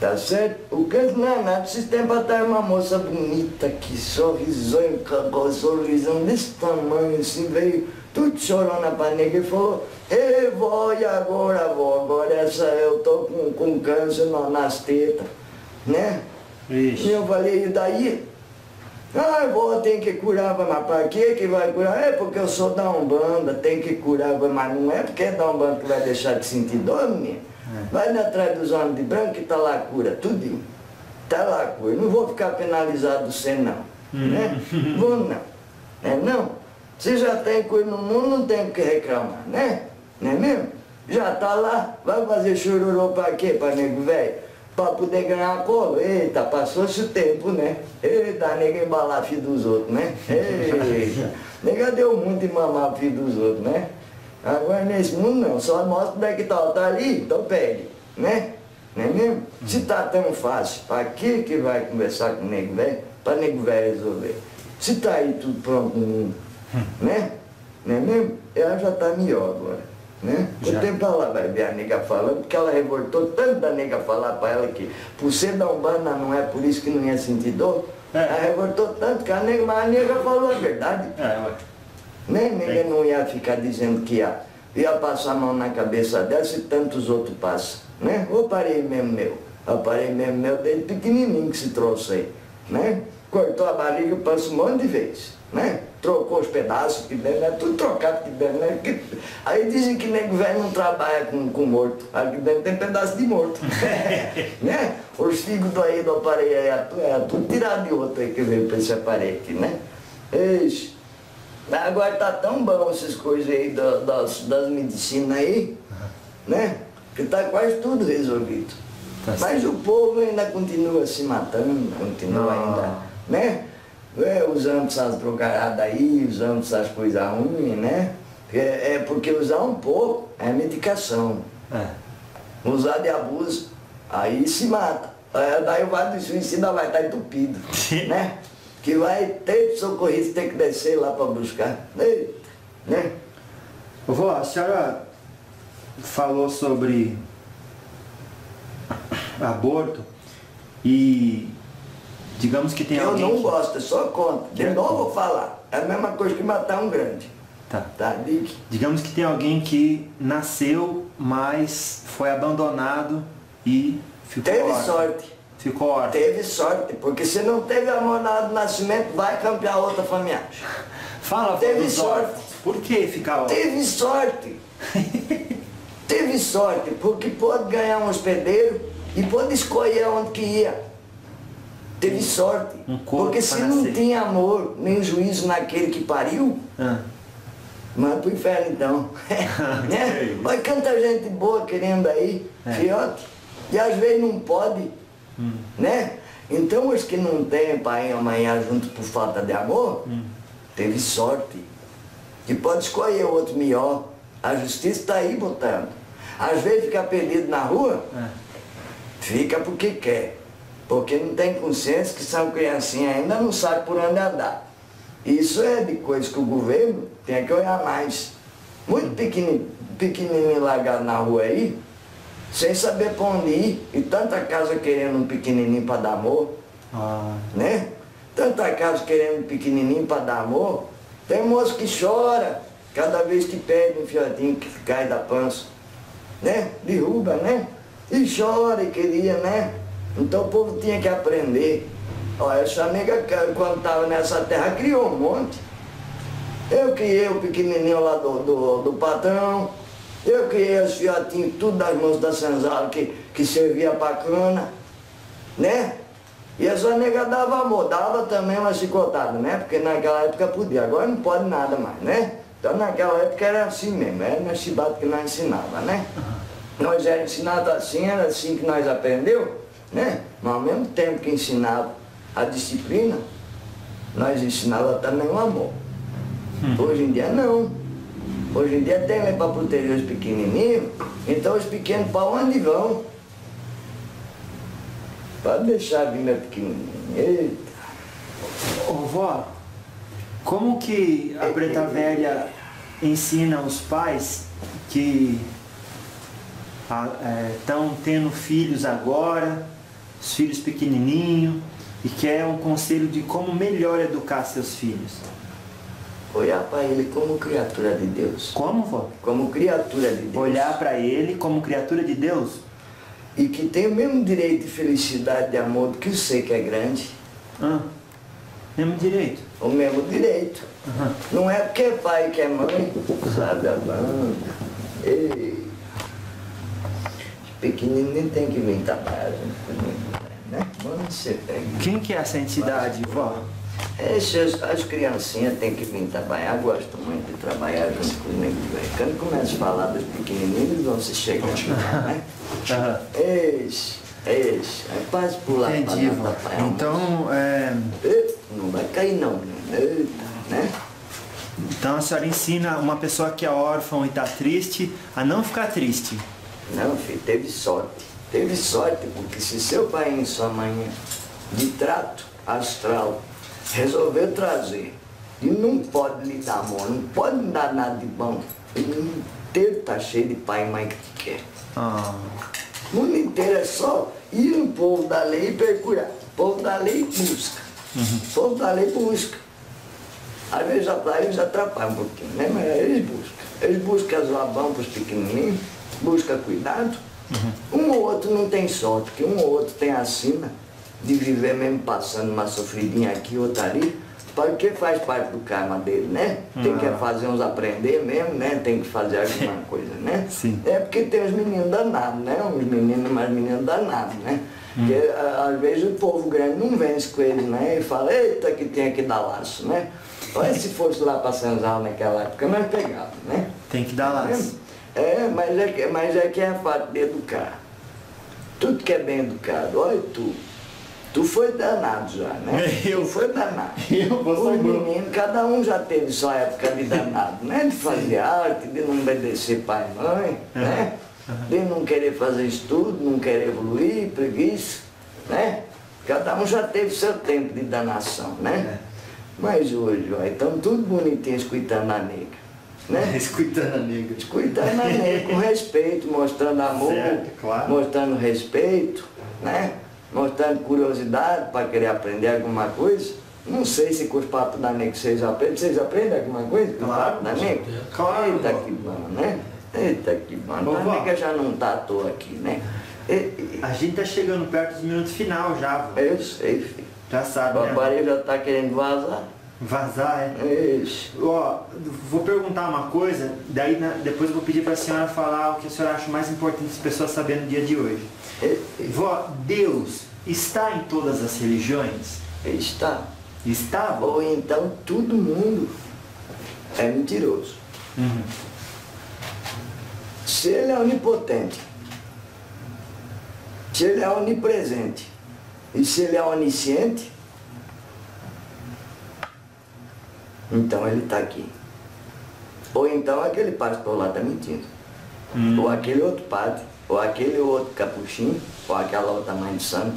Tá certo? O câncer não é nada. Esses tempos atrás uma moça bonita que sorrisou, com sorrisão desse tamanho, assim, veio tudo chorando pra nega e falou, Ei, vó, e agora, vó? Agora essa, eu tô com, com câncer na- nas tetas, né? E
Ixi.
eu falei, e daí? Ah, vó, tem que curar, mas pra quê que vai curar? É porque eu sou da Umbanda, tem que curar, mas não é porque é da Umbanda que vai deixar de sentir dor, menino. Vai atrás dos homens de branco que tá lá a cura, tudinho. Tá lá a cura. Não vou ficar penalizado você não. Né? Vou não. É não? Você já tem cura no mundo, não tem o que reclamar, né? Não é mesmo? Já tá lá, vai fazer chororô pra quê, pra nego velho? Pra poder ganhar colo? Eita, passou-se o tempo, né? Eita, nega embalar filho dos outros, né? Eita, nega deu muito de mamar filho dos outros, né? Agora nesse mundo não, só mostra onde é que tá, tá ali, então pede, né? Não é mesmo? Se tá tão fácil, pra que que vai conversar com o nego velho? Pra nego velho resolver. Se tá aí tudo pronto no mundo, né? Não é mesmo? Ela já tá melhor agora, né? O tempo ela vai ver a nega falando, porque ela revoltou tanto da nega falar pra ela que por ser da Umbanda não é por isso que não ia sentir dor.
É.
Ela revoltou tanto que a nega, mas a nega falou a verdade.
É, ué.
Nem ninguém não ia ficar dizendo que ia, ia passar a mão na cabeça dessa e tantos outros passam. Né? O aparelho mesmo meu. O aparelho mesmo meu desde pequenininho que se trouxe aí. Né? Cortou a barriga, passa um monte de vezes. Né? Trocou os pedaços que dentro, né? tudo trocado aqui dentro. Né? Que- Aí dizem que nego velho não trabalha com, com morto. Aqui dentro tem pedaço de morto. né? Os fígados aí do aparelho aí, é tu- é tudo tirado de outro aí que veio para esse aparelho aqui, né? Mas Agora tá tão bom essas coisas aí da- das, das medicinas aí, né? que está quase tudo resolvido.
Tá
Mas o povo ainda continua se matando, continua ainda, né? É, usando essas drogaradas aí, usando essas coisas ruins, né? É, é porque usar um pouco é medicação.
É.
Usar de abuso, aí se mata. É, daí o vale do suicida vai estar entupido, né? Que vai ter socorrista tem que descer lá para buscar. Eita, Né?
Vovó, a senhora falou sobre aborto e digamos que tem
Eu
alguém
não
que...
gosto, eu só conto. De novo vou falar. É a mesma coisa que matar um grande.
Tá.
Tá, Dick?
Digamos que tem alguém que nasceu, mas foi abandonado e ficou
Teve
órfão.
sorte.
Ficou órfão.
Teve sorte, porque se não teve amor na- no nascimento, vai campear outra família.
Fala,
Teve sorte.
órfãos. Por que ficar órfão?
Teve sorte. Teve sorte, porque pode ganhar um hospedeiro e pode escolher onde que ia. Teve sorte.
Um
porque se não tinha amor, nem juízo naquele que pariu,
Ah,
manda pro inferno então. né? Vai tanta gente boa querendo aí,
É.
fiote. E às vezes não pode, né? Então os que não têm pai e amanhã junto por falta de amor, teve sorte. Que pode escolher outro melhor. A justiça está aí botando. Às vezes fica perdido na rua,
é.
fica porque quer. Porque não tem consciência que são criancinhas ainda não sabem por onde andar. Isso é de coisa que o governo tem que olhar mais. Muito pequenininho, pequenininho largado na rua aí, sem saber para onde ir, e tanta casa querendo um pequenininho para dar amor,
Ah,
né? Tanta casa querendo um pequenininho para dar amor. Tem moço que chora cada vez que perde um fiotinho que cai da pança, né? Derruba, né? E chora e queria, né? Então o povo tinha que aprender. Olha, essa nega quando estava nessa terra criou um monte. Eu criei o pequenininho lá do, do, do patrão, eu criei os fiotinhos, tudo das mãos da senzala que, que servia para cana, né? E essa nega dava amor, dava também uma chicotada, né? Porque naquela época podia, agora não pode nada mais, né? Então naquela época era assim mesmo, era na chibata que nós ensinava, né? Nós era ensinado assim, era assim que nós aprendeu, né? Mas ao mesmo tempo que ensinava a disciplina, nós ensinava também o amor. Hoje em dia não. Hoje em dia tem lei para proteger os pequenininhos, então os pequenos para onde vão? Pode deixar vir meu pequenininho. Eita.
Ô, vó, como que a Preta Velha ensina os pais que estão tendo filhos agora, os filhos pequenininhos, e quer um conselho de como melhor educar seus filhos?
Olhar para ele como criatura de Deus.
Como, vó?
Como criatura de Deus.
Olhar para ele como criatura de Deus?
E que tem o mesmo direito de felicidade, de amor do que o ser que é grande.
Ah, mesmo direito.
O mesmo direito.
Aham.
Não é porque é pai que é mãe, sabe a banda. Ei. Os pequenininhos tem que vir trabalhar junto né? Quando você pega.
Quem que é essa entidade, vó?
Essas, as criancinhas têm que vir trabalhar, gostam muito de trabalhar junto comigo. velho. Quando começa a falar dos pequenininhos, eles vão se chegando, né? Esse, esse, é quase pular
Entendi,
pra lá, papai.
Então, é,
Não vai cair não, Eita, né?
então a senhora ensina uma pessoa que é órfã e está triste a não ficar triste.
Não, filho, teve sorte. Teve sorte, porque se seu pai e sua mãe de trato astral resolveu trazer e não pode lhe dar amor, não pode lhe dar nada de bom, o mundo inteiro tá cheio de pai e mãe que te quer.
Ah,
O mundo inteiro é só ir no povo da lei e procurar. O povo da lei busca. O povo da lei busca. Às vezes eles atrapalham um pouquinho, né? Mas eles buscam. Eles buscam zoabão para os pequenininhos, buscam cuidado. Um ou outro não tem sorte, porque um ou outro tem a sina de viver mesmo passando uma sofridinha aqui, outra ali, porque faz parte do karma dele, né? Tem que
Ah.
fazer uns aprender mesmo, né? Tem que fazer alguma coisa, né?
Sim.
É porque tem os meninos danados, né? Uns meninos, mais meninos danados, né? Porque a- às vezes o povo grande não vence com eles, né? E fala, eita, que tem que dar laço, né? Olha se fosse lá para Sanzal naquela época, nós pegávamos, né?
tem que dar laço.
É, mas é, que, mas é que é fato de educar. Tudo que é bem educado. Olha tu. Tu foi danado já, né?
Eu.
Tu foi danado.
Eu vou
Os
sobrou.
meninos, cada um já teve sua época de danado, né? De fazer arte, de não obedecer pai e mãe, né? De não querer fazer estudo, não querer evoluir, preguiça, né? Cada um já teve seu tempo de danação, né? Mas hoje, ó, estão tudo bonitinho escutando a nega, né?
Escutando a negra.
Escutando a nega com respeito, mostrando amor,
Certo, claro.
mostrando respeito, né? Mostrando curiosidade para querer aprender alguma coisa. Não sei se com os papos da nega vocês aprendem. Vocês aprendem alguma coisa com os
Claro,
papos da nega?
Claro,
Eita que bom, né? Eita que bom.
Ô,
a nega já não está à toa aqui, né? E-
A gente tá chegando perto dos minutos final já, vô.
eu sei, filho.
Já sabe,
O
né?
aparelho já está querendo vazar.
Vazar, é.
Ixi.
Ó, vou perguntar uma coisa, daí na- depois eu vou pedir pra senhora falar o que a senhora acha mais importante as pessoas saberem no dia de hoje.
E-
Vó, Deus está em todas as religiões?
Está.
Está?
Ou então todo mundo é mentiroso.
Uhum.
Se ele é onipotente, se ele é onipresente e se ele é onisciente, então ele está aqui. Ou então aquele pastor lá está mentindo.
Hum.
Ou aquele outro padre, ou aquele outro capuchinho, ou aquela outra mãe de santo.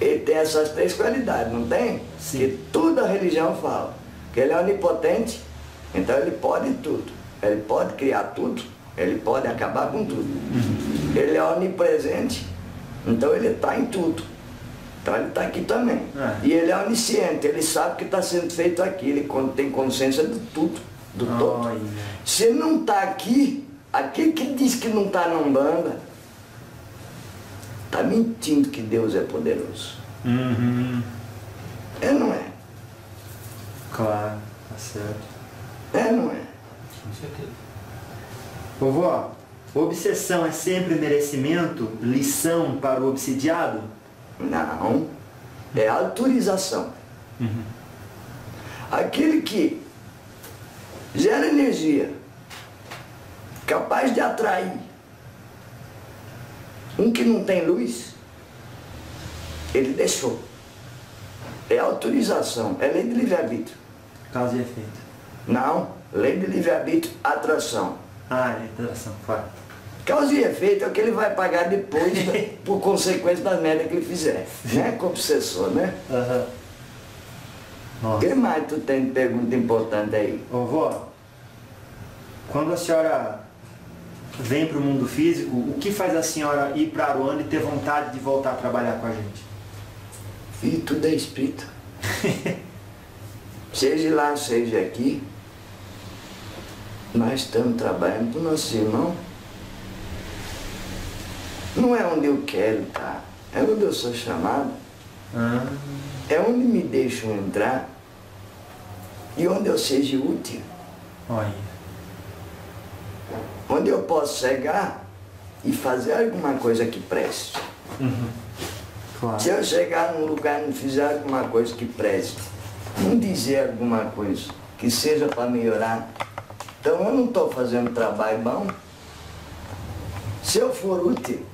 Ele tem essas três qualidades, não tem?
Sim.
Que toda religião fala. Que ele é onipotente, então ele pode tudo. Ele pode criar tudo, ele pode acabar com tudo. Ele é onipresente, então ele está em tudo. Então ele está aqui também.
É.
E ele é onisciente, ele sabe o que está sendo feito aqui, ele tem consciência de tudo, do todo.
Olha.
Se ele não está aqui, aquele que diz que não está na Umbanda, está mentindo que Deus é poderoso.
Uhum.
É, não é?
Claro, tá certo.
É, não é?
Com certeza.
Vovó, obsessão é sempre merecimento, lição para o obsidiado?
Não. É autorização.
Uhum.
Aquele que gera energia, capaz de atrair um que não tem luz, ele deixou. É autorização, é lei de livre-arbítrio.
Causa e efeito.
Não, lei de livre-arbítrio, atração.
Ah, é, interação, claro.
Causa e efeito é o que ele vai pagar depois por consequência da merda que ele fizer. Né? Com obsessor, né?
Aham.
O que mais tu tem de pergunta importante aí?
Ô, vó, quando a senhora vem para o mundo físico, o que faz a senhora ir para Aruanda e ter vontade de voltar a trabalhar com a gente?
Filho, tudo é espírito. seja lá, seja aqui, nós estamos trabalhando para o nosso irmão. Não é onde eu quero estar, é onde eu sou chamado,
Ah,
é onde me deixam entrar e onde eu seja útil,
olha.
onde eu posso chegar e fazer alguma coisa que preste.
Uhum. Claro.
Se eu chegar num lugar e não fizer alguma coisa que preste, não dizer alguma coisa que seja para melhorar, então eu não estou fazendo trabalho bom. Se eu for útil,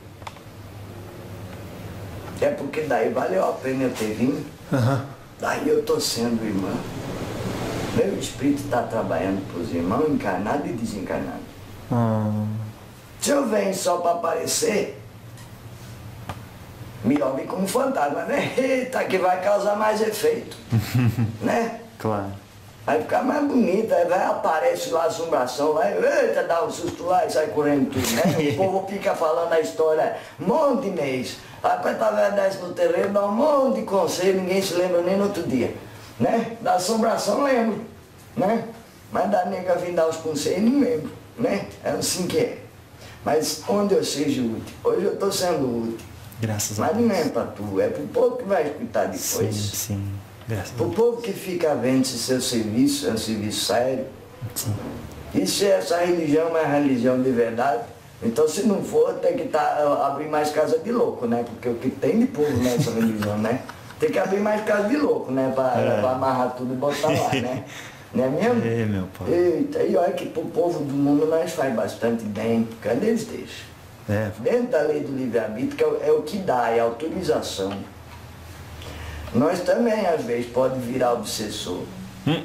é porque daí valeu a pena eu ter vindo.
Aham.
Daí eu estou sendo irmão. Meu espírito está trabalhando para os irmãos, encarnado e desencarnado.
Ah,
Se eu venho só para aparecer, me ouve como fantasma, né? Eita, que vai causar mais efeito, né?
claro.
Vai ficar mais bonita, aí vai aparece lá a assombração, vai, eita, dá um susto lá e sai correndo tudo, né? O povo fica falando a história, um monte de mês. Quando tá velho desce no terreno, dá um monte de conselho, ninguém se lembra nem no outro dia, né? Da assombração lembro, né? Mas da nega vir dar os conselhos, não lembro, né? É assim que é. Mas onde eu seja útil, hoje eu estou sendo útil.
Graças a
Mas
Deus.
não é para tu, é pro povo que vai escutar
Sim,
depois.
sim. Graças a
O
Deus.
povo que fica vendo se seu serviço é um serviço sério,
Sim.
e se essa religião é uma religião de verdade, então se não for, tem que tá, abrir mais casa de louco, né? Porque o que tem de povo nessa religião, né? Tem que abrir mais casa de louco, né? Para
É.
amarrar tudo e botar lá, né? Não é mesmo?
É, meu pai.
Eita, e olha que pro povo do mundo nós faz bastante bem. Cadê eles deixam?
É,
Dentro da lei do livre-arbítrio, que é o, é o que dá, é a autorização. Nós também, às vezes, pode virar obsessor.
Hum.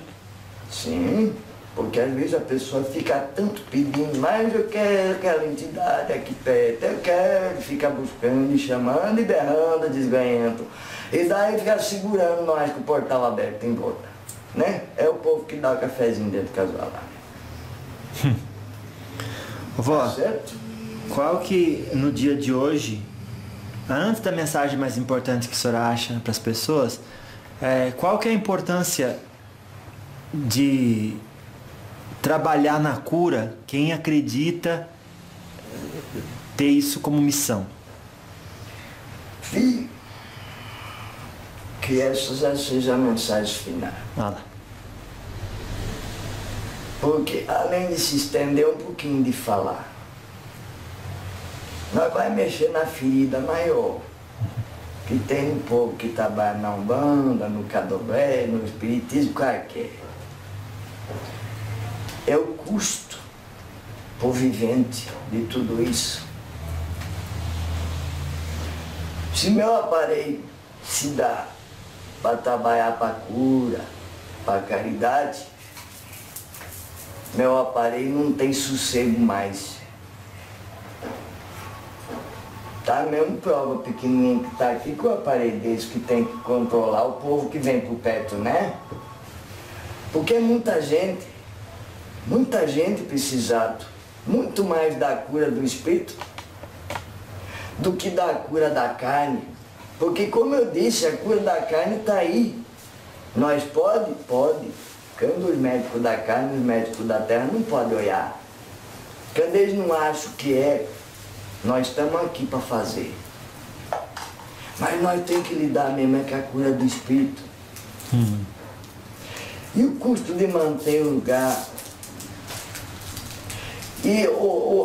Sim, porque às vezes a pessoa fica tanto pedindo, mas eu quero aquela entidade aqui perto, eu quero, fica buscando, e chamando e berrando, desganhando. E daí fica segurando nós com o portal aberto em volta. Né? É o povo que dá o cafezinho dentro do casual lá.
vó,
Certo?
qual que no dia de hoje, antes da mensagem mais importante que a senhora acha para as pessoas, é, qual que é a importância de trabalhar na cura quem acredita ter isso como missão?
Filho, que essa já seja a mensagem final.
Lá.
Porque além de se estender um pouquinho de falar, nós vai mexer na ferida maior que tem no povo que trabalha na Umbanda, no Cadoblé, no Espiritismo, qualquer. É o custo por vivente de tudo isso. Se meu aparelho se dá para trabalhar para cura, para caridade, meu aparelho não tem sossego mais. Tá mesmo prova pequenininha que tá aqui com o aparelho desse que tem que controlar o povo que vem por perto, né? Porque muita gente, muita gente precisado, muito mais da cura do espírito do que da cura da carne. Porque como eu disse, a cura da carne está aí. Nós pode? Pode. Quando os médicos da carne, os médicos da terra não podem olhar. Quando eles não acham que é, nós estamos aqui para fazer. Mas nós temos que lidar mesmo é com a cura do espírito. E o custo de manter o lugar. E o,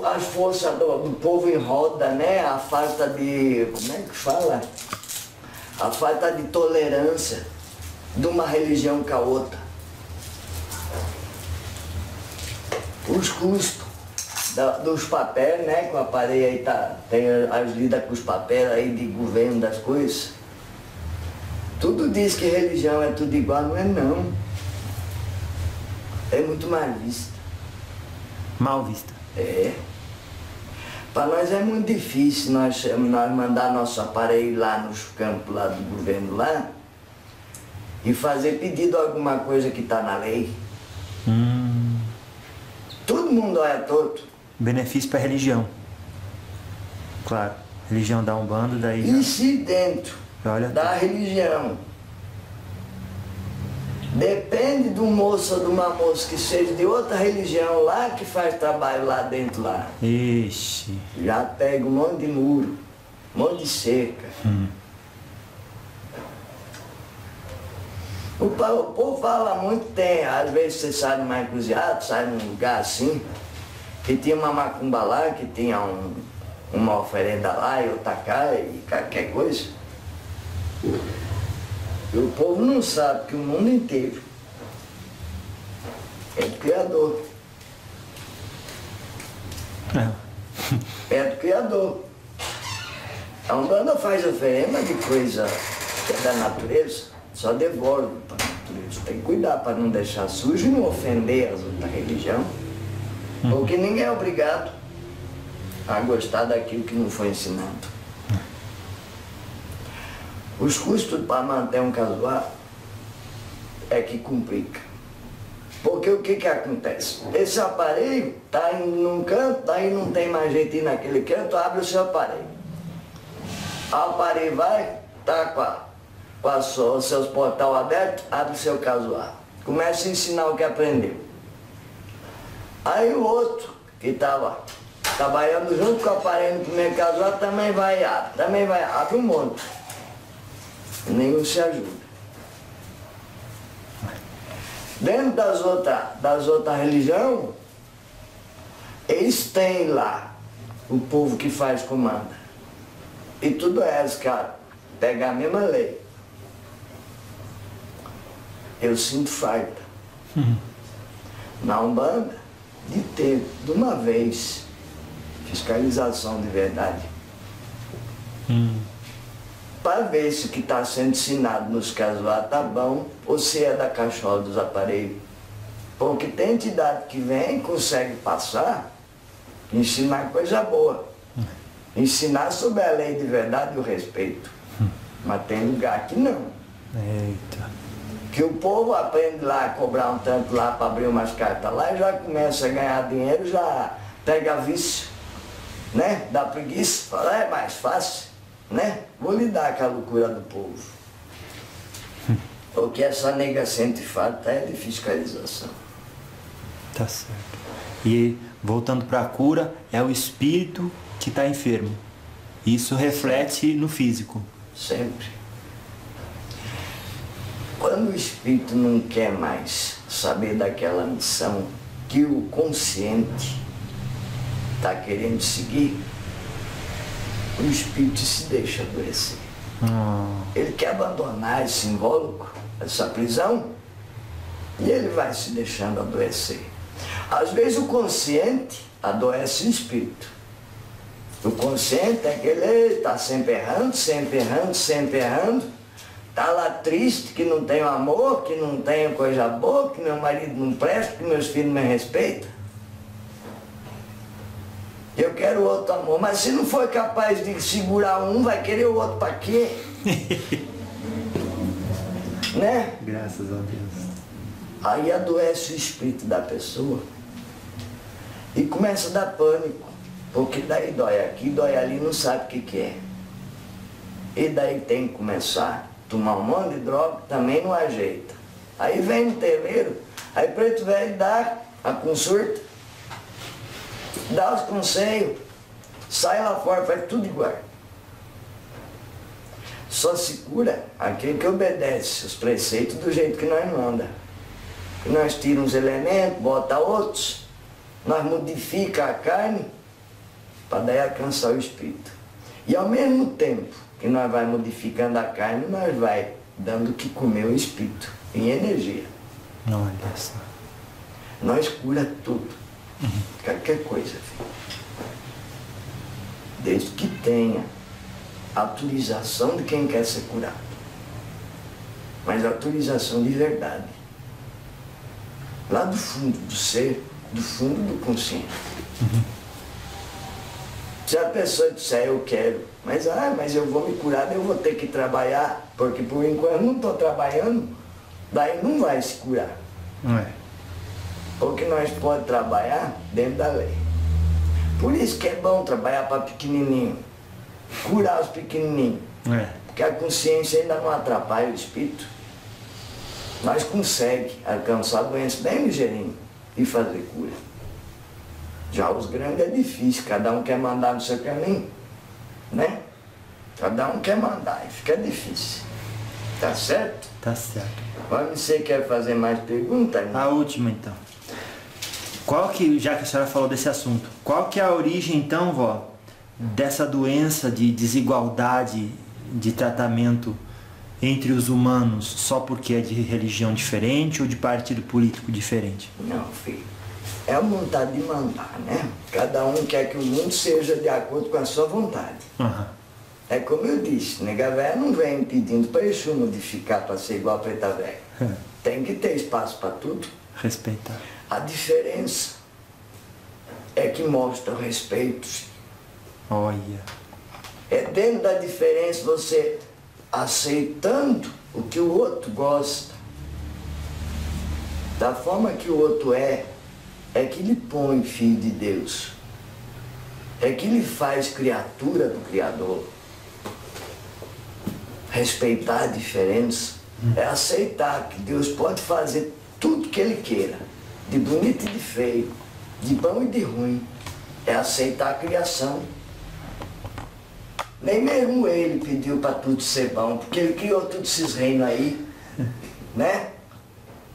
o- as forças do, do povo em roda, né? A falta de. Como é que fala? A falta de tolerância de uma religião com a outra. Os custos da- dos papéis, né? Que o aparelho aí tá, tem as lidas com os papéis aí de governo das coisas. Tudo diz que religião é tudo igual, não é não. É muito mais visto.
Mal vista.
É. Para nós é muito difícil nós, nós mandar nosso aparelho lá nos campos lá do governo lá e fazer pedido a alguma coisa que está na lei.
Hum,
Todo mundo olha torto.
benefício para religião. Claro. Religião dá um bando, daí
E
já,
se dentro
olha
da
tudo.
religião depende de um moço ou de uma moça que seja de outra religião lá que faz trabalho lá dentro lá.
Ixi.
Já pega um monte de muro, um monte de cerca.
Hum.
O, o povo fala muito, tem, às vezes você sai numa encruzilhada, sai num lugar assim, que tinha uma macumba lá, que tinha um- uma oferenda lá e outra cá e qualquer coisa. E o povo não sabe que o mundo inteiro é do Criador.
É.
é do Criador. A Umbanda faz oferenda de coisa que é da natureza, só devolve para a natureza. Tem que cuidar para não deixar sujo e não ofender as outras religiões. Porque ninguém é obrigado a gostar daquilo que não foi ensinado. Os custos para manter um casual é que complica. Porque o que que acontece? Esse aparelho está num canto, daí não tem mais ir naquele canto, abre o seu aparelho. O aparelho vai, tá com, os seus portal aberto, abre o seu casual. Começa a ensinar o que aprendeu. Aí o outro, que estava trabalhando junto com o aparelho no primeiro casual, também vai abre, também vai, abre um monte. Nenhum se ajuda. Dentro das outras das outra religiões, eles têm lá o povo que faz comanda. E tudo é eles, cara, pega a mesma lei. Eu sinto falta. na Umbanda de ter, de uma vez, fiscalização de verdade.
Hum.
Para ver se o que está sendo ensinado nos casuais está bom ou se é da cachola dos aparelhos. Porque tem entidade que vem, consegue passar, ensinar coisa boa. Ensinar sobre a lei de verdade e o respeito. Mas tem lugar que não.
Eita.
Que o povo aprende lá a cobrar um tanto lá para abrir umas cartas lá e já começa a ganhar dinheiro, já pega vício, né? Dá preguiça, fala, é mais fácil, né? Vou lidar com a loucura do povo. O que essa nega sente falta é de fiscalização.
Tá certo. E voltando para a cura, é o espírito que está enfermo. Isso reflete no físico.
Sempre. Quando o espírito não quer mais saber daquela missão que o consciente está querendo seguir, o espírito se deixa adoecer.
Ah,
Ele quer abandonar esse invólucro, essa prisão, e ele vai se deixando adoecer. Às vezes o consciente adoece o espírito. O consciente é aquele está sempre errando, sempre errando, sempre errando. Está lá triste, que não tem amor, que não tem coisa boa, que meu marido não presta, que meus filhos não me respeitam. Eu quero outro amor, mas se não for capaz de segurar um, vai querer o outro para quê? né?
graças a Deus.
Aí adoece o espírito da pessoa e começa a dar pânico, porque daí dói aqui, dói ali, não sabe o que, que é. E daí tem que começar a tomar um monte de droga, também não ajeita. Aí vem no terreiro, aí preto velho dá a consulta, dá os conselhos, sai lá fora, faz tudo igual. Só se cura aquele que obedece os preceitos do jeito que nós não anda. Que nós tiramos uns elementos, bota outros, nós modifica a carne para daí alcançar o espírito. E ao mesmo tempo que nós vai modificando a carne, nós vai dando o que comer o espírito, em energia.
Olha só.
Nós cura tudo. Qualquer coisa, filho. Desde que tenha autorização de quem quer ser curado. Mas autorização de verdade. Lá do fundo do ser, do fundo do consciente. Se a pessoa disser eu quero, mas ah, mas eu vou me curar, eu vou ter que trabalhar, porque por enquanto eu não estou trabalhando, daí não vai se curar.
Não é?
Porque nós podemos trabalhar dentro da lei. Por isso que é bom trabalhar para pequenininho. Curar os pequenininhos.
É.
Porque a consciência ainda não atrapalha o espírito. Nós conseguimos alcançar a doença bem ligeirinho e fazer cura. Já os grandes é difícil, cada um quer mandar no seu caminho. Né? Cada um quer mandar e fica difícil. Tá certo?
Tá certo.
Mas você quer fazer mais perguntas?
A última então. Qual que, já que a senhora falou desse assunto, qual que é a origem então, vó, dessa doença de desigualdade de tratamento entre os humanos só porque é de religião diferente ou de partido político diferente?
Não, filho. É a vontade de mandar, né? Cada um quer que o mundo seja de acordo com a sua vontade.
Aham.
É como eu disse, nega velha não vem pedindo para isso modificar para ser igual a preta velha. Tem que ter espaço para tudo.
Respeitar.
A diferença é que mostra o respeito.
Olha.
É dentro da diferença você aceitando o que o outro gosta. Da forma que o outro é, é que lhe põe filho de Deus. É que lhe faz criatura do Criador. Respeitar a diferença é aceitar que Deus pode fazer tudo que Ele queira, de bonito e de feio, de bom e de ruim. É aceitar a criação. Nem mesmo ele pediu para tudo ser bom, porque ele criou todos esses reinos aí, né?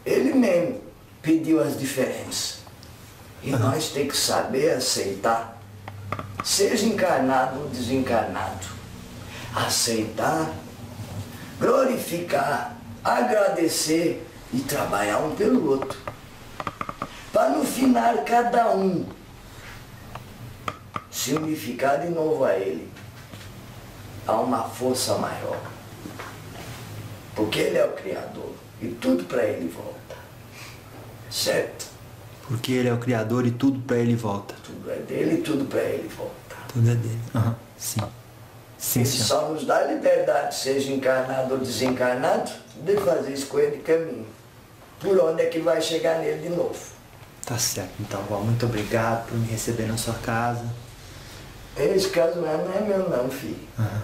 Ele mesmo pediu as diferenças. E nós temos que saber aceitar, seja encarnado ou desencarnado. Aceitar, glorificar, agradecer e trabalhar um pelo outro. Para no final cada um se unificar de novo a ele. Há uma força maior. Porque ele é o Criador e tudo para ele volta. Certo?
Porque ele é o Criador e tudo para ele volta.
Tudo é dele e tudo para ele volta.
Tudo é dele. Aham, sim. Sim,
Ele
senhor.
só nos dá a liberdade, seja encarnado ou desencarnado, de fazer escolha de caminho. Por onde é que vai chegar nele de novo?
Tá certo, então, vó. Muito obrigado por me receber na sua casa.
Esse caso não é meu não, filho.
Aham.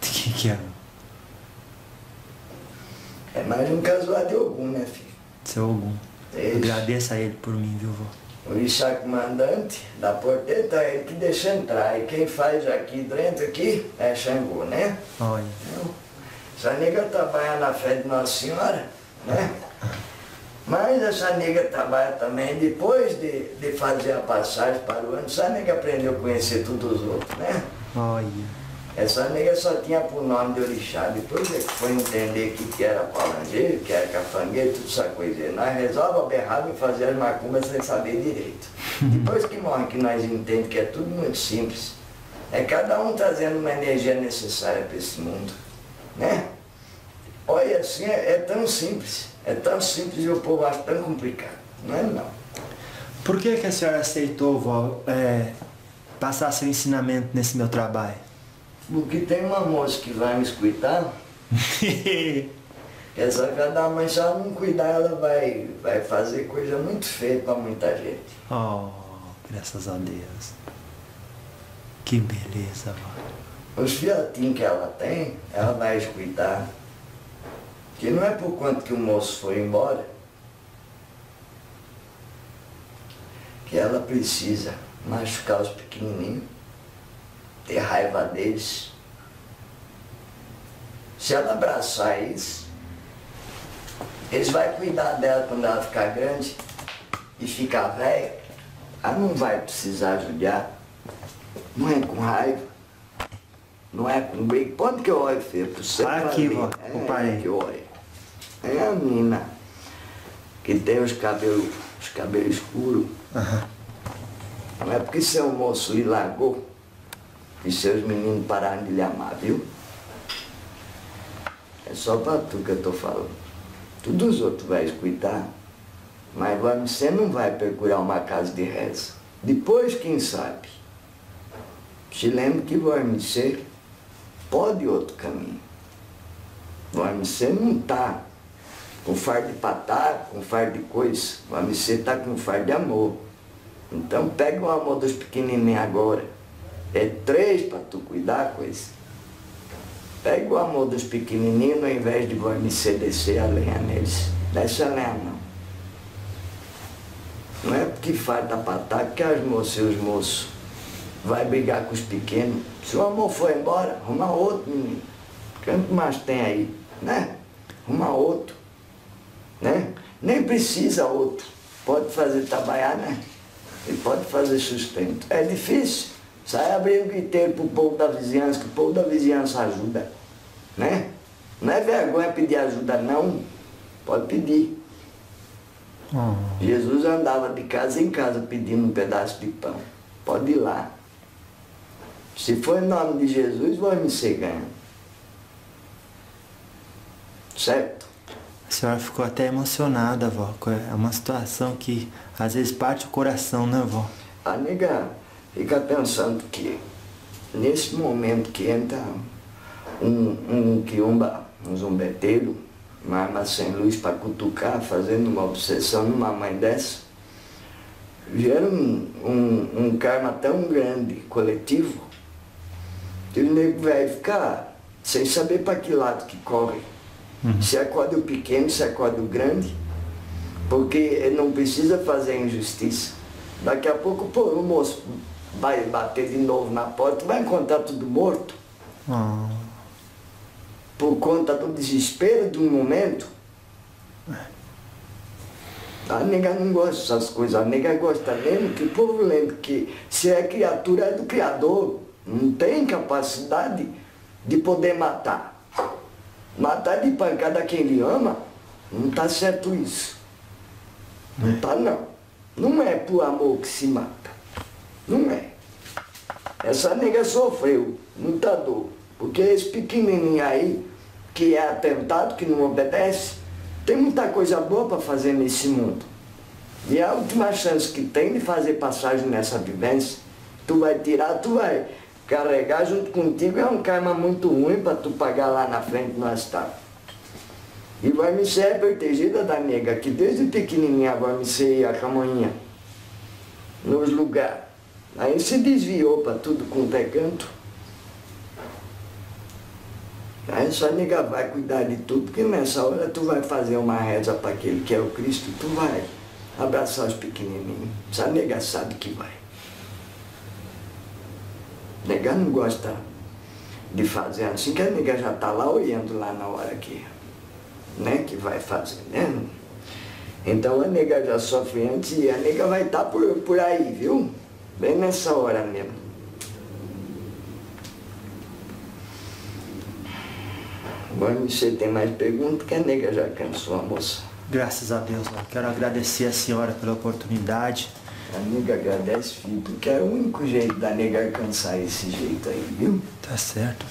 De quem que é?
É mais um casual de algum, né, filho?
Seu Ogum.
Isso.
Agradeça a ele por mim, viu, vó?
O Ixá comandante da porteira é ele que deixa entrar. E quem faz aqui dentro aqui é Xangô, né?
Olha.
Não. Essa nega trabalha na fé de Nossa Senhora, né? Mas essa nega trabalha também, depois de, de fazer a passagem para o ano, essa nega aprendeu a conhecer todos os outros, né?
Olha.
Essa nega só tinha por nome de orixá, depois é que foi entender que, que era palangeiro, que era cafangueiro, tudo essa coisa. Nós resolvemos berrado e fazer as macumbas sem saber direito. Depois que morre, que nós entendemos que é tudo muito simples. É cada um trazendo uma energia necessária para esse mundo, né? Olha, assim, é, é tão simples, é tão simples e o povo acha tão complicado. Não é não.
Por que, que a senhora aceitou, vó, é, passar seu ensinamento nesse meu trabalho?
Porque tem uma moça que vai me escutar, essa cada mãe, se ela não cuidar, ela vai, vai fazer coisa muito feia para muita gente.
oh, graças a Deus. Que beleza, vó.
Os filhotinhos que ela tem, ela vai escutar. Que não é por quanto que o moço foi embora, que ela precisa machucar os pequenininhos, ter raiva deles. Se ela abraçar eles, eles vão cuidar dela quando ela ficar grande e ficar velha, ela não vai precisar judiar. Não é com raiva, não é com bem. Ponto que eu olho, filho,
Olha aqui, vó,
é,
o pai.
que eu olho. É a menina que tem os cabelos, os cabelos escuros.
Aham.
Não é porque seu moço lhe largou e seus meninos pararam de lhe amar, viu? É só pra tu que eu tô falando. Todos os outros vai escutar, mas você não vai procurar uma casa de reza. Depois, quem sabe? Se lembra que você pode outro caminho. Você não tá com fardo de patar, com fardo de coisa. Você tá com fardo de amor. Então pega o amor dos pequenininhos agora. É três para tu cuidar com isso. Pega o amor dos pequenininhos ao invés de você descer a lenha neles. Desce a lenha não. Não é porque falta patar que as moças e os moços vai brigar com os pequenos. Se o amor for embora, arruma outro menino. Quanto mais tem aí, né? Arruma outro. Né? Nem precisa outro. Pode fazer trabalhar, né? E pode fazer sustento. É difícil. Sai abrindo inteiro pro povo da vizinhança, que o povo da vizinhança ajuda. Né? Não é vergonha pedir ajuda, não. Pode pedir.
Oh.
Jesus andava de casa em casa pedindo um pedaço de pão. Pode ir lá. Se for em nome de Jesus, vai me ser ganho. Certo?
A senhora ficou até emocionada, vó. É uma situação que às vezes parte o coração, né, vó?
A nega fica pensando que nesse momento que entra um, um quiumba, um zumbeteiro, uma arma sem luz para cutucar, fazendo uma obsessão numa mãe dessa, gera um, um, um karma tão grande, coletivo, que o nego vai ficar sem saber para que lado que corre. Se acode o pequeno, se acode o grande, porque não precisa fazer injustiça. Daqui a pouco pô, o moço vai bater de novo na porta, vai encontrar tudo morto,
Oh.
por conta do desespero de um momento. A nega não gosta dessas coisas, a nega gosta mesmo que o povo lembre que se é criatura é do Criador, não tem capacidade de poder matar. Matar de pancada quem ele ama, não está certo isso. Não está não. Não é por amor que se mata. Não é. Essa nega sofreu muita dor. Porque esse pequenininho aí, que é atentado, que não obedece, tem muita coisa boa para fazer nesse mundo. E a última chance que tem de fazer passagem nessa vivência, tu vai tirar, tu vai carregar junto contigo, é um karma muito ruim para tu pagar lá na frente no astral. E vai me ser protegida da nega, que desde pequenininha vai me ser a camanha nos lugares. Aí se desviou para tudo com é canto. Aí só nega vai cuidar de tudo, porque nessa hora tu vai fazer uma reza para aquele que é o Cristo, tu vai abraçar os pequenininhos. Essa nega sabe que vai. Nega não gosta de fazer assim, que a nega já está lá olhando lá na hora que, né, que vai fazer, né? Então a nega já sofre antes e a nega vai estar tá por, por aí, viu? Bem nessa hora mesmo. Agora você tem mais perguntas que a nega já cansou a moça.
Graças a Deus, eu quero agradecer a senhora pela oportunidade.
A nega agradece, filho, porque é o único jeito da nega alcançar esse jeito aí, viu?
Tá certo.